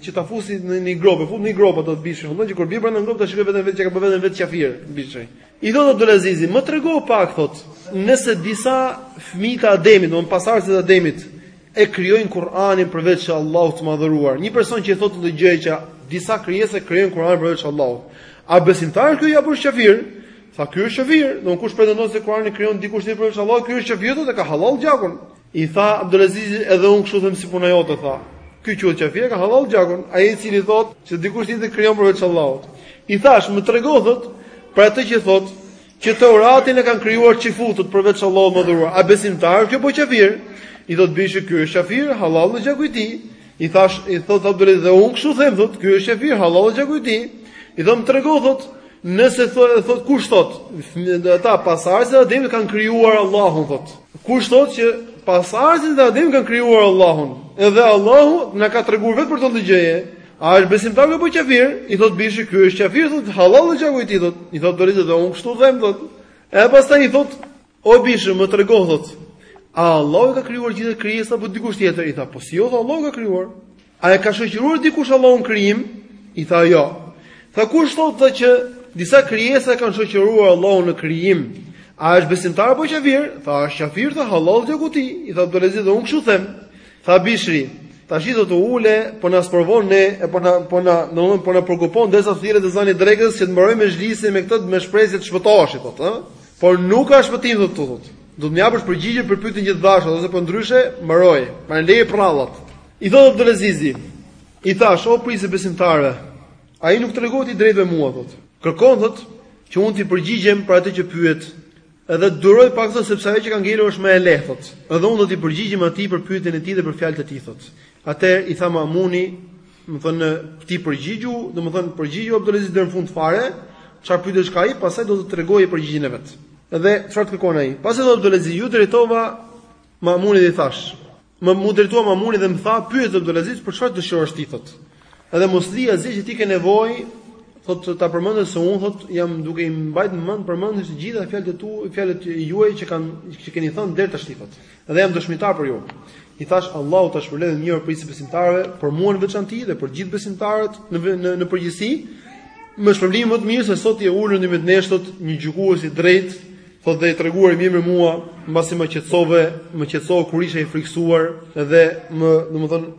që ta fusi në një gropë, e fut në një gropë atë Bishrin, domethënë që kur bie brenda në gropë ta shikoj vetëm vetë që ka bërë vetëm veten qafir, Bishri. I thotë Abdulaziz, më trego pak thot, nëse disa fëmijë të Ademit, domethënë pasardhësit e Ademit, e krijojnë Kur'anin përveç Allahut të madhëruar. Një person që i thotë këtë gjë që disa krijesa krijojnë Kur'anin përveç Allahut. A besimtar ky apo është qafir? Tha ky është qafir, tha kush pretendon se Kuranin e krijon dikush tjetër përveç Allahut, ky është qafir dhe ka hallall gjakun. I tha Abdulaziz, edhe unë kështu them si puna jote tha. Ky quhet qafir, ka hallall gjakun, ai i cili thotë se dikush tjetër krijon përveç Allahut. I thash, më trego thot, për atë që thot, që Teuratin e kanë krijuar çifutët përveç Allahut të madhëruar. A besimtar ky apo qafir? I thot Bishri ky është qafir, hallall gjaku i tij. I thash, i thot Abdulaziz dhe unë kështu them thot, ky është qafir, halal gjaku i tij. I them, më trego thot, nëse thot, thot kush thot, ata pasardhësit e Ademit kanë krijuar Allahun thot. Kush thot që pasardhësit e Ademit kanë krijuar Allahun? Edhe Allahu na ka treguar vetë për këtë gjë. A është besimtar apo qafir? I thot Bishri, ky është qafir thot, halal gjaku i tij thot. I thot Abdulaziz dhe unë kështu them thot. E pastaj i thot O Bishr, më trego thot. A Allahu ka krijuar gjithë krijesat apo dikush tjetër? I tha, po si jo, Allahu ka krijuar. A e ka shoqëruar dikush Allahun në krijim? I tha, jo. Tha kush thot që disa krijesa kanë shoqëruar Allahun në krijim? A është besimtar apo qafir? Tha, është qafir, hallall gjaku i tij. I tha, Abdulazizi dhe unë kështu them. Tha Bishri, tash do të ule, po na sprovon ne, e po na po na, domethënë po na, shpresë të shpëtosh, thotë, ë? Por nuk ka shpëtim thotë këtu thotë. Do të më japësh përgjigje për pyetjen që të dhashë, ose po ndryshe, mbaroi. Pra lëri prallat. I thotë Abdulazizi, i thash, o princ i besimtarëve, ai nuk tregohet i drejtë me mua thotë. Kërkon thotë që unë t'i përgjigjem për atë që pyet. Edhe të durojë pak thotë sepse ajo që ka ngelur është më e lehtë thotë. Edhe unë do t'i përgjigjem atij për pyetjen e tij dhe për fjalët e tij thotë. Atëherë i tha Mamuni, domethënë, ti përgjigju, domethënë, përgjigju Abdulazizit deri në fund fare, çfarë pyetjesh ka ai, pastaj do të tregojë përgjigjen e vet. Dhe çfarë kërkon ai? Pastaj thot Abdulaziz, ju drejtova Mamunit dhe i thash, më, mu drejtua Mamuni dhe më tha, pyet Abdulaziz për çfarë dëshirosh ti thot. Edhe mos li asgjë që ti ke nevojë, thot ta përmendësh se un thot jam duke i mbajt në mend përmendësh të gjitha fjalët e tu, fjalët e juaja që kanë që keni thënë deri tash thot. Dhe jam dëshmitar për ju. I thash Allahu ta shpërblejë me të mirë o pris i besimtarëve, për mua në veçanti dhe për gjithë besimtarët në në, në përgjithësi. Me shpërblim më të mirë se sot je ulur ndërmjet nesh sot një gjykues i drejtë, thotë dhe je treguar i mirë me mua, mbasi më qetësove, më qetësove kur isha i frikësuar dhe më, domethënë,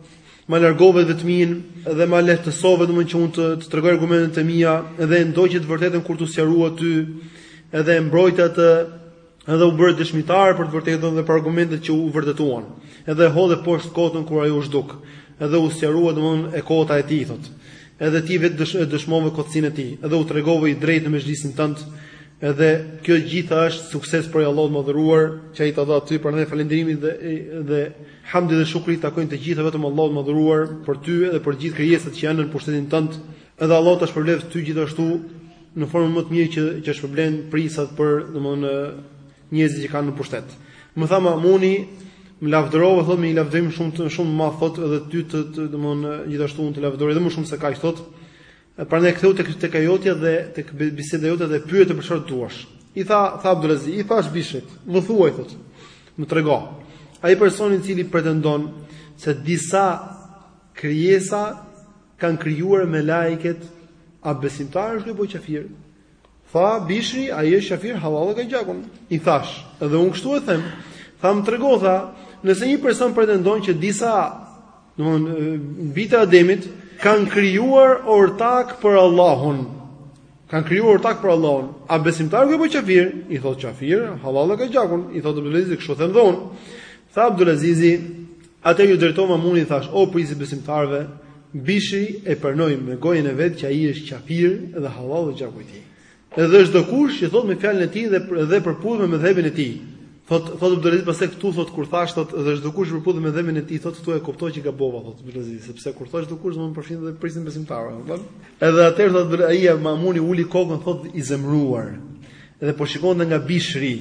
ma largove vetminë dhe ma lehtësove domethënë që unë të, të tregoj argumentet e mia dhe e ndoqe të vërtetën kur t'u sqarua ty edhe e mbrojte atë Edhe u bëre dëshmitar për të vërtetën dhe për argumentet që u vërtetuan. Edhe hodhe poshtë kotën kur ai u zhduk. Edhe u sqarua domthonë e kota e tij thot. Edhe ti vetë dësh, dëshmove kotësinë e tij. Edhe u tregove i drejtë në mexhlisin tënd. Edhe kjo gjitha është sukses prej Allahut të madhëruar, që ai ta dha ty prandaj falënderimi dhe dhe hamdi dhe shukri takojnë të gjitha vetëm Allahut të madhëruar për ty edhe për gjithë krijesat që janë në pushtetin tënd. Edhe Allahu ta shpërbleftë ty gjithashtu në formën më të mirë që që shpërblen prisat për, domthonë, njerëzit që kanë në pushtet. Më tha Mamuni, më lavdërove thotë me një lavdërim shumë të shumë më thotë edhe ty të, të domthonë, gjithashtu unë të lavdëroj edhe më shumë se kaq thotë. Prandaj kthehu tek tek e jotja dhe tek biseda jote dhe pyete për çfarë duash. I tha, tha Abdulaziz, i thash Bishrit, më thuaj thotë, më trego. Ai personi i cili pretendon se disa krijesa kanë krijuar melaiket a besimtar është apo qafir tha Bishri ai është qafir hallall e ka gjakun i thash edhe unë kështu e them tha më trego tha nëse një person pretendon që disa domthon bijt e Ademit kanë krijuar ortak për Allahun kanë krijuar ortak për Allahun a besimtar është apo qafir i thot qafir hallall e ka gjakun i thot Abdulaziz kështu them dhe unë tha Abdulazizi Atëherë iu drejtova Mamunit i thashë, O pris i besimtarëve, Bishri e pranoi me gojën e vet që ai është qafir dhe hallall gjaku i tij. Dhe çdokush që thotë me fjalën e tij dhe dhe përputhet me medhhebin e tij, thotë thotë Abdulaziz pastaj këtu thotë kur thashë thotë dhe çdokush që përputhet me medhhebin e tij thotë këtu e kuptoj që gabova thotë Abdulaziz, sepse kur thashë çdokush domethënë përfshin edhe prisin e besimtarëve, domethënë. Edhe atëherë thotë ai Mamuni uli kokën thotë i zemëruar. Dhe po shikonte nga Bishri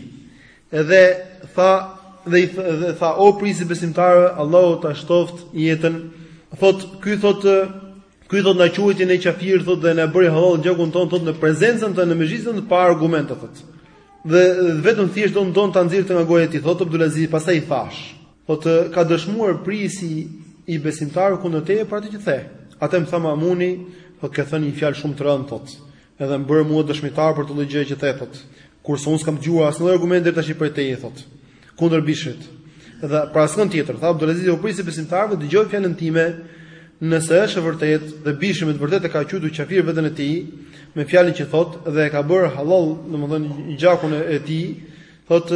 Edhe tha dhe i dhe tha o prisi besimtarëve Allahu ta shtoft jetën thot ky thot ky thot na quajti ne qafir thot dhe na bëri hallall gjakun ton thot në prezencën tënde në mexhlisin pa argumente thot dhe vetëm thjesht don don ta nxirrte nga goja e tij thot Abdulaziz pastaj i thash thot ka dëshmuar prisi i besimtarëve kundër teje për atë që the atëherë më tha Mamuni thot ke thënë një fjalë shumë të rëndë thot Edhe më bëre mua dëshmitar për këtë lloj gjëje që the thot. Kurse unë s'kam dëgjuar asnjë argument deri tash prej teje thot. Kundër Bishrit. Dhe për askënd tjetër, tha Abdulaziz o prisi besimtarëve dëgjo fjalën time. Nëse është e vërtetë dhe Bishri me të vërtetë e ka qujtur qafir veten e tij me fjalën që thot dhe e ka bërë halal, domethënë gjakun e tij, thot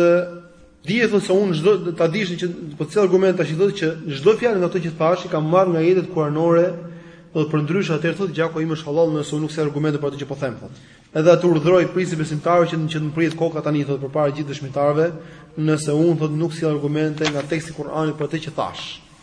Dije thotë se unë që ta dish që po sjell argumente tash i thotë që çdo fjalë nga ato që thashë i kam marrë nga ajetet kuranore dhe përndryshe atëherë thotë gjaku im është hallall nëse unë nuk sjell argumente për ato që po them thotë. Edhe të urdhërojë prijësi i besimtarëve që që të më prihet koka tani thotë përpara gjithë dëshmitarëve nëse unë thotë nuk sjell argumente nga teksti i Kuranit për atë që thashë.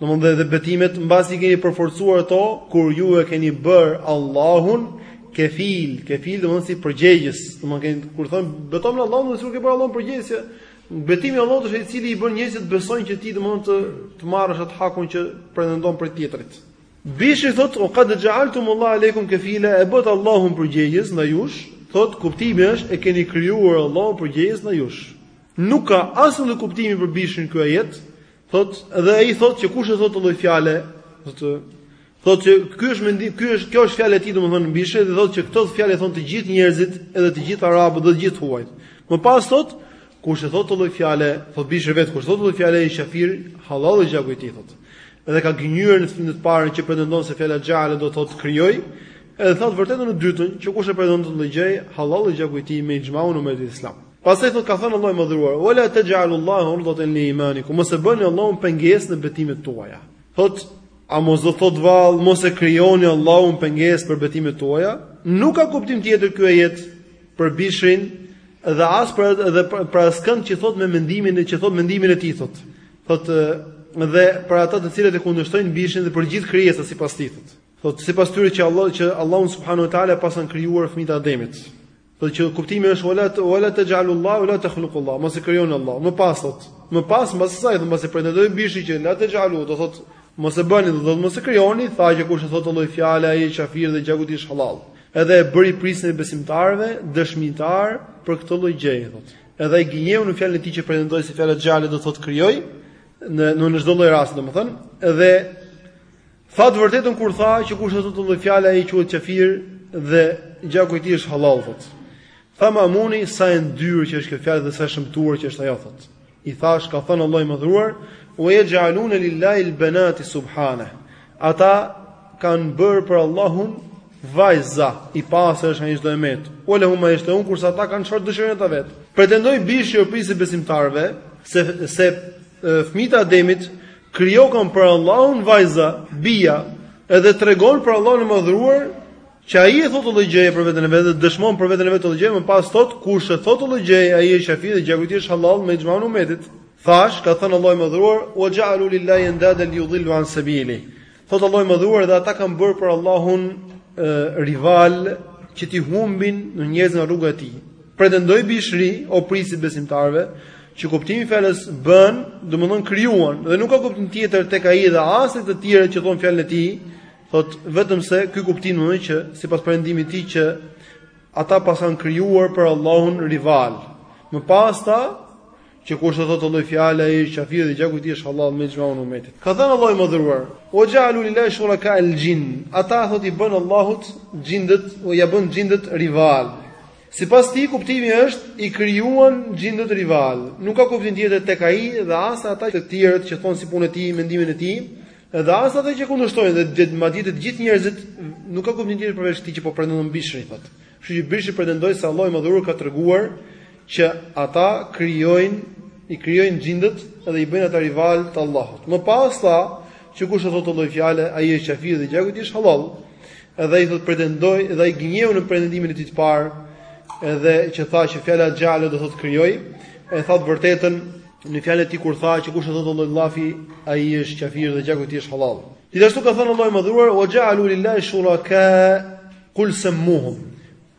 Domthonë dhe betimet mbasi i keni përforcuar ato kur ju e keni bër Allahun kefil, kefil domthonë si përgjegjës. Domthonë keni kur thon betohem në Allahun dhe sikur ke bër Allahun përgjegjës. Betimi i Allahut është ai i cili i bën njerëzit të besojnë që ti domthonë të të marrësh atë hakun që pretendon prej tjetrit. Bishri thot wa qad ja'altum Allah aleikum kefila e bëtë Allahun përgjegjës ndaj jush, thot kuptimi është e keni krijuar Allahun përgjegjës ndaj jush. Nuk ka asnjë kuptim për Bishrin ky ajet, Thot, dhe ai thot që kush e thot këtë lloj fjale, thot, thot që ky është mendim, ky është kjo është fjala e tij domethënë Bishri dhe thot që këtë fjalë e thon të gjithë njerëzit, edhe të gjithë arabët dhe të gjithë huajt. Më pas thot, kush e thot këtë lloj fjale, thot Bishri vet kush thot këtë lloj fjale është qafir, hallall gjaku i tij thot. Edhe ka gënjyer në fundit të parën që pretendon se fjala xheale do thot krijoi, edhe thot të vërtetën në të dytën që kush e pretendon këtë lloj gjëje, hallall gjaku i tij me ixhmaun e umetit islam. Pastaj thotë ka thënë Allahu i madhëruar, "Wala taj'alu Allaha urdatan li aymanikum", mos e bëni Allahun pengesë në betimet tuaja. Thotë, a mos do thotë vallë, mos e krijoni Allahun pengesë për betimet tuaja? Nuk ka kuptim tjetër ky ajet për Bishrin dhe as për edhe për askënd që thotë me mendimin e që thotë mendimin e tij thotë. Thotë dhe për ata të cilët e kundërshtojnë Bishrin dhe për gjithë krijesat sipas tij thotë. Thotë sipas tyre që Allah që Allahu subhanahu wa taala paskan krijuar fëmijët e Ademit. Do të thotë kuptimi është wala wala taj'alu Allah wala takhluqu Allah, mos e krijoni Allahun. Më pas thot, më pas mbas asaj do mbasi e pretendoi Bishri që la taj'alu, do thot mos e bëni, do thot mos e krijoni, tha që kush e thot këtë lloj fjale ai është qafir dhe gjaku i tij është halal. Edhe e bëri prijësin e besimtarëve dëshmitar për këtë lloj gjëje thot. Edhe ai gënjeu në fjalën e tij që pretendoi se fjala xheale do thot krijoi në në çdo lloj rasti domethënë, edhe Tha të vërtetën kur tha që kush e thotë këtë lloj fjale ai quhet qafir dhe gjaku i tij është halal thot. Tha Mamuni sa e ndyrë që është kjo fjalë dhe sa e shëmtuar që është ajo thot. I thash ka thënë Allahu i Madhëruar, "Wa yaj'aluna lillahi al-banati subhanahu." Ata kanë bërë për Allahun vajza i pastër është ai nga çdo e metë. Wa lahum ma yashtahun kurse ata kanë çfarë dëshirojnë ata vet. Pretendoi Bishri, o prijës i besimtarëve se se Fëmijët e Ademit krijokan për Allahun vajza, bija, edhe tregon për Allahun e Madhëruar që ai e thotë këtë lloj gjëje për veten e vet dhe dëshmon për veten e vet këtë lloj gjëje, më pas thot kush e thotë këtë lloj gjëje, ai është qafir dhe gjaku i tij është halal me ixhmaun e umetit. Thash, ka thënë Allahu i Madhëruar, "Wa ja'alu lillahi andadan liyudhillu an sabili." Thotë Allahu i Madhuar dhe ata kanë bërë për Allahun rival që t'i humbin njerëzit nga rruga e tij. Pretendoi Bishri, o prijësi i besimtarëve, që kuptimi i fjalës bën, domethënë krijuan, dhe nuk ka kuptim tjetër tek ai dhe as te të tjerë që thonë fjalën e tij, thot vetëm se ky kuptim domethënë që, sipas pretendimit të tij që, ata paskan krijuar për Allahun rival. Më pas tha, Që kush e thotë këtë lloj fjale ai është kafir dhe gjaku i tij është halal me ixhmaun e umetit. Ka thënë Allahu i Madhëruar: "Ue xhealu lillahi shuraka el jin." Ata thot i bën Allahut xhindët, o ia bën xhindët rival. Sipas tij kuptimi është i krijuan xhindët rival. Nuk ka kuptim tjetër tek ai dhe as ata të tjerët që thon si punë e tij, mendimin e tij, dhe as ata që kundërshtojnë dhe madje të gjithë njerëzit nuk ka kuptim tjetër përveç këtij që po pretendon Bishri thot. Kështu që Bishri pretendoi se Allahu i Madhëruar ka treguar që ata krijojnë, i krijojnë xhindët dhe i bëjnë ata rival të Allahut. Më pas tha që kush e thotë këtë lloj fjale, ai është kafir dhe gjaku i tij është halal. Edhe ai thotë pretendoi dhe ai gënjeu në pretendimin e tij të parë, edhe që tha që fjala xheale do thotë krijoj, e tha të vërtetën në fjalën e tij kur tha që kush e thotë këtë lloj llafi, ai është kafir dhe gjaku i tij është halal. Gjithashtu ka thënë Allahu i Madhëruar, "Ua ja'alu lillahi shuraka kul sammuhum."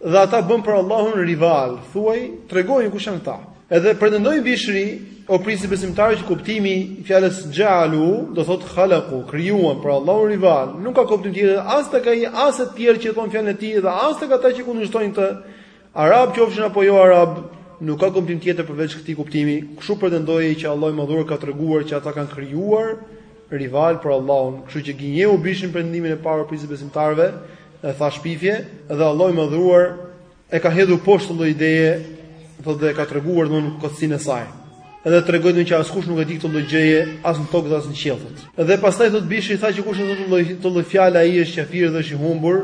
Dhe ata bën për Allahun rival. Thuaj, tregoni kush janë këta. Edhe pretendoi Bishri, o prijësi i besimtarëve që kuptimi i fjalës ja'alu do thot khalaqu, krijuan për Allahun rival. Nuk ka kuptim tjetër as tek ai, as të tjerë që thonë fjalën e tij dhe as tek ata që kundërshtojnë këtë Arabë qofshin apo jo arabë, nuk ka kuptim tjetër përveç këtij kuptimi, kështu pretendoi që Allahu i Madhëruar ka treguar që ata kanë krijuar rival për Allahun, kështu që gënjeu Bishri në pretendimin e parë prijësi i besimtarëve, e tha shpifje, dhe Allahu i Madhëruar e ka hedhur poshtë këtë lloj ideje, thotë dhe e ka treguar domethënë kotësin e saj. Edhe tregoi domethënë që askush nuk e di këtë lloj gjëje as në tokë as në qiell. Dhe pastaj thotë Bishri tha që kush e thotë këtë lloj këtë lloj fjale ai është kafir dhe është i humbur.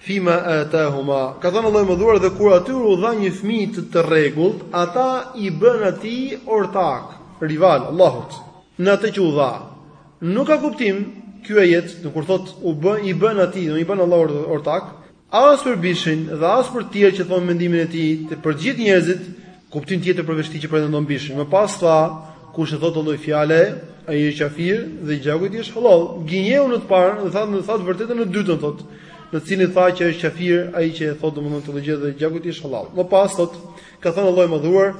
Fima atahuma. Ka thënë Allahu i Madhëruar dhe kur atyre u dha një fëmijë të, të rregullt, ata i bën atij ortak, rival Allahut në atë që u dha. Nuk ka kuptim ky ajet, do kur thot i bën atij, do i bën Allahut ortak, as për Bishrin dhe as për të tjerë që thon mendimin e tij, për të gjithë njerëzit Kuptim tjetër përveç këtij që pretendon Bishri. Më pas tha, kush e thotë këtë lloj fjale, ai është kafir dhe gjaku i tij është halal. Gënjeu në të parën, thotë, e tha të vërtetën në të dytën thotë, në të cilën tha që është kafir ai që e thotë domethënë këtë gjë dhe gjaku i tij është halal. Më pas thotë, ka thënë Allahu i Madhëruar,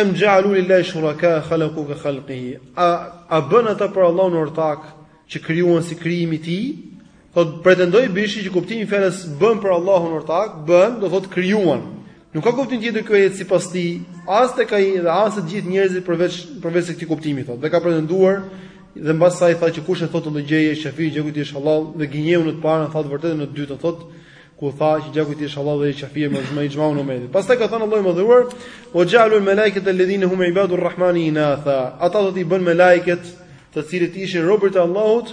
"Em ja'alu lillahi shuraka khalaqu ka khalqihi." A a bën ata për Allahun ortak që krijuan si krijimi i tij? Po pretendoi Bishri që kuptimi i fjalës bën për Allahun ortak, bën, do thotë krijojnë. Nuk ka kuptim tjetër ky ajet sipas tij, as tek ai dhe as të gjithë njerëzit përveç përveç këtij kuptimi thotë. Dhe ka pretenduar dhe mbas asaj tha që kush e thotë këtë lloj gjëje është qafir, gjaku i tij është halal dhe gënjeu në të parën tha të vërtetën në të dytën thotë ku tha që gjaku i tij është halal dhe është qafir me ixhmain e umetit. Pastaj ka thënë Allahu i Madhëruar, "Ua xhealul malaikata alladhina hum ibadur rahmani inatha." Ata thotë i bënë malaiket të cilët ishin robërit e Allahut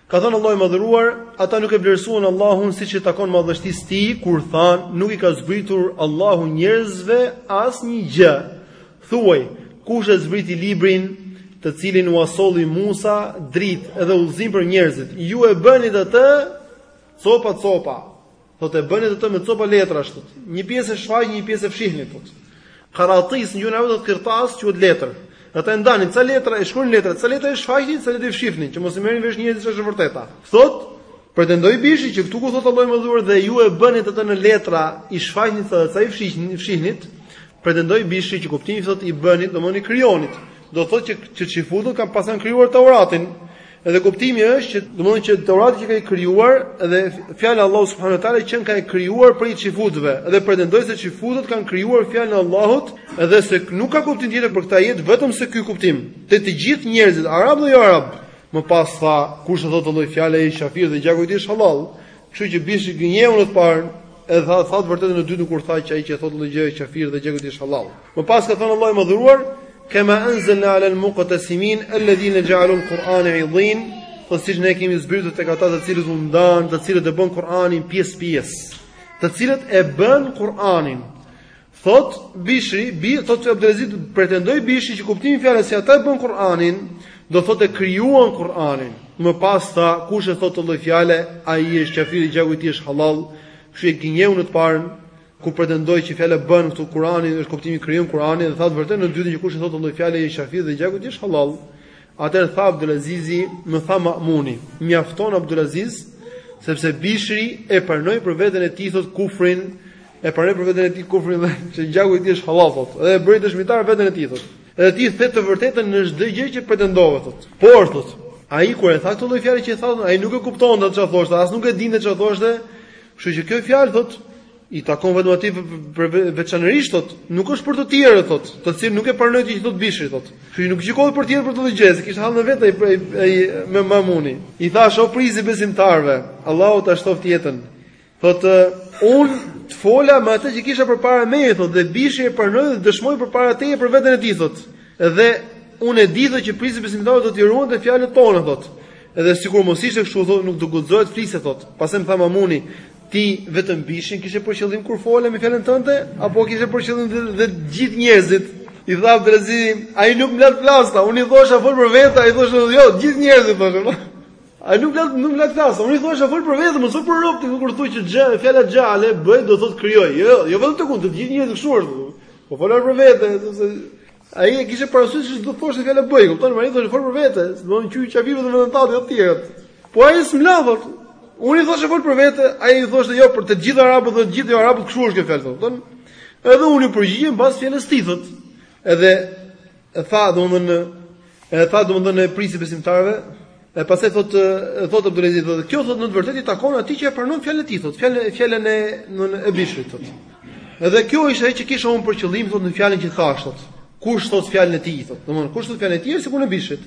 Ka thënë Allahu i Madhëruar, ata nuk e vlerësuan Allahun siç i takon madhështisë tij, kur thanë, nuk i ka zbritur Allahu njerëzve asnjë gjë. Thuaj, kush e zbriti librin, të cilin ua solli Musa, dritë edhe udhëzim për njerëzit? Ju e bënit atë copa copa. Thotë e bënit atë në copa letrash. Një pjesë e shfaqni, një pjesë e fshihni thotë. Karatis në gjuhën arabe kirtas quhet letër. Ata e ndanin ca letra, e shkruanin letra, ca letra e shfaqnin, ca letra e fshihnin, që mos e merrnin vesh njerëzit ç'është e vërteta. Thot, pretendoi Bishri që këtu ku thot Allahu i Madhëruar dhe ju e bënit atë në letra, i shfaqni thot ca i fshihni, fshihnit. Pretendoi Bishri që kuptimi thot i bënit, domethënë i krijonit. Do thot që që çifutët kanë pasën krijuar Tauratin. Edhe kuptimi është që domethënë që Teurati qenka i krijuar dhe fjala e Allahut subhanehu ue teala qenka e krijuar prej çifutëve dhe pretendoi se çifutët kanë krijuar fjalën e Allahut dhe se nuk ka kuptim tjetër për këtë ajet vetëm se ky kuptim. Te të gjithë njerëzit, arabë dhe jo arabë. Më pas tha, kush e thotë këtë lloj fjalë ai është kafir dhe gjaku i tij është halal. Kështu që Bishri gënjeu në të parën, e tha tha të vërtetën në të dytën kur tha që ai që thotë këtë lloj gjëje është qafir dhe gjaku i tij është hallall. Më pas ka thënë Allahu i madhëruar, "Kama anzalna ala al-muqtasimin alladhina ja'alu al-Qur'ana 'idhin", thotë siç ne kemi zbritur tek ata të cilët u ndanë, të cilët e bënë Kur'anin pjesë pjesë, të cilët e bënë Kur'anin Thot Bishri, bi, thot Abdulazizi pretendoi Bishri që kuptimi i fjalës se ata e bënë Kur'anin, do thotë e krijuan Kur'anin. Më pas tha, kush e thotë këtë lloj fjale, ai është kafir e gjaku i tij është halal. Kështu që gënjeu në të parën ku pretendoi që fjala bën këtu Kur'anin është kuptimi krijon Kur'anin dhe tha të vërtetën në të dytën që kush e thotë këtë lloj fjale është kafir dhe gjaku i tij është halal. Atëherë tha Abdulazizi, më tha Ma'muni, mjafton Abdulaziz sepse Bishri e pranoi për veten e tij thot kufrin E pranoi për veten e tij kufrin dhe që gjaku i tij është hallall thotë. Dhe e bëri dëshmitar veten e tij thotë. Dhe ti the të vërtetën në çdo gjë që pretendove thotë. Por thotë, ai kur e tha këtë lloj fjalë që e tha, ai nuk e kuptonte atë çfarë thoshte, as nuk e dinte çfarë thoshte. Kështu që kjo fjalë thotë i takon vetëm atij për veçanërisht thotë, nuk është për të tjerë thotë, të cilë nuk e pranojnë atë që thotë Bishri thotë. Kështu që nuk gjykohet për të tjerë për këtë gjë, se kishte hallë vetë ai ai Mamuni. I thashë o prijësi i besimtarëve, Allahu ta shtoftë jetën. Thotë, unë të fola me atë që kisha përpara meje, thotë, dhe Bishri e pranoi dhe dëshmoi përpara teje për veten e tij, thotë. Dhe unë e di thotë që prijsi i besimtarëve do të ruante fjalët tona, thotë. Edhe sikur mos ishte kështu, thotë, nuk do guxoja të flisja, thotë. Pastaj më tha Mamuni, ti vetëm Bishrin kishe për qëllim kur fole me fjalën tënde apo kishe për qëllim dhe, dhe gjithë njerëzit? I tha Abdulaziz, ai nuk më la të flas, tha, unë i thosha fol për vetë, ai thoshte jo, gjithë njerëzit thoshin. Ai nuk la nuk më la të flas, unë i thosha fol për vete, mos për robt, ti kur thua që xha, fjala xheale bëj do thotë krijoj. Jo, jo vetëm te unë, të gjithë njerëzit kështu është. Po fol për vete, sepse ai e kishte parasysh se do të thoshte fjala bëj, kupton? Ai thoshte fol për vete, do të thonë çavi vetëm vetëm tatë të tjerët. Po ai s'më la dot. Unë i thosha fol për vete, ai i thoshte jo për të gjithë arabët dhe të gjithë jo arabët kështu është kjo fjalë, kupton? Edhe unë i përgjigjem pas fjalës tij thotë. Edhe E tha domethënë e tha domethënë e prijsi i besimtarëve, e pastaj thotë thotë Abdulaziz thotë kjo thotë në të vërtetë i takon atij që e pranon fjalën e tij thotë, fjalën fjalën e e Bishrit thotë. Edhe kjo ishte ajo që kisha unë për qëllim thotë në fjalën që thashë thotë. Kush thotë fjalën e tij thotë, domethënë kush thotë fjalën e tij sikur në bishrit.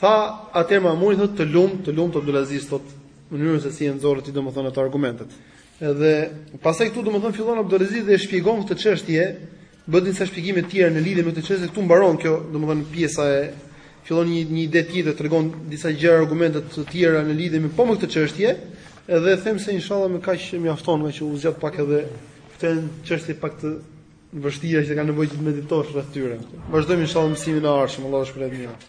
Tha atëherë Mamuni thotë të lumtë, të lumtë Abdulaziz thotë në mënyrën se si e nxore ti domethënë ato argumentet. Edhe pastaj këtu domethënë fillon Abdulaziz dhe e shpjegon këtë çështje Bën disa shpjegime të tjera në lidhje me këtë çështje dhe këtu mbaron kjo, domethënë pjesa e fillon një një ide tjetër, tregon disa gjëra argumente të tjera në lidhje me po me këtë çështje, edhe them se inshallah me kaq mjafton, meqë u zgjat pak edhe këto çështje pak të vështira që kanë nevojë të meditosh rreth tyre. Vazdojmë inshallah mësimin e ardhshëm, Allahu ju shpërbleftë.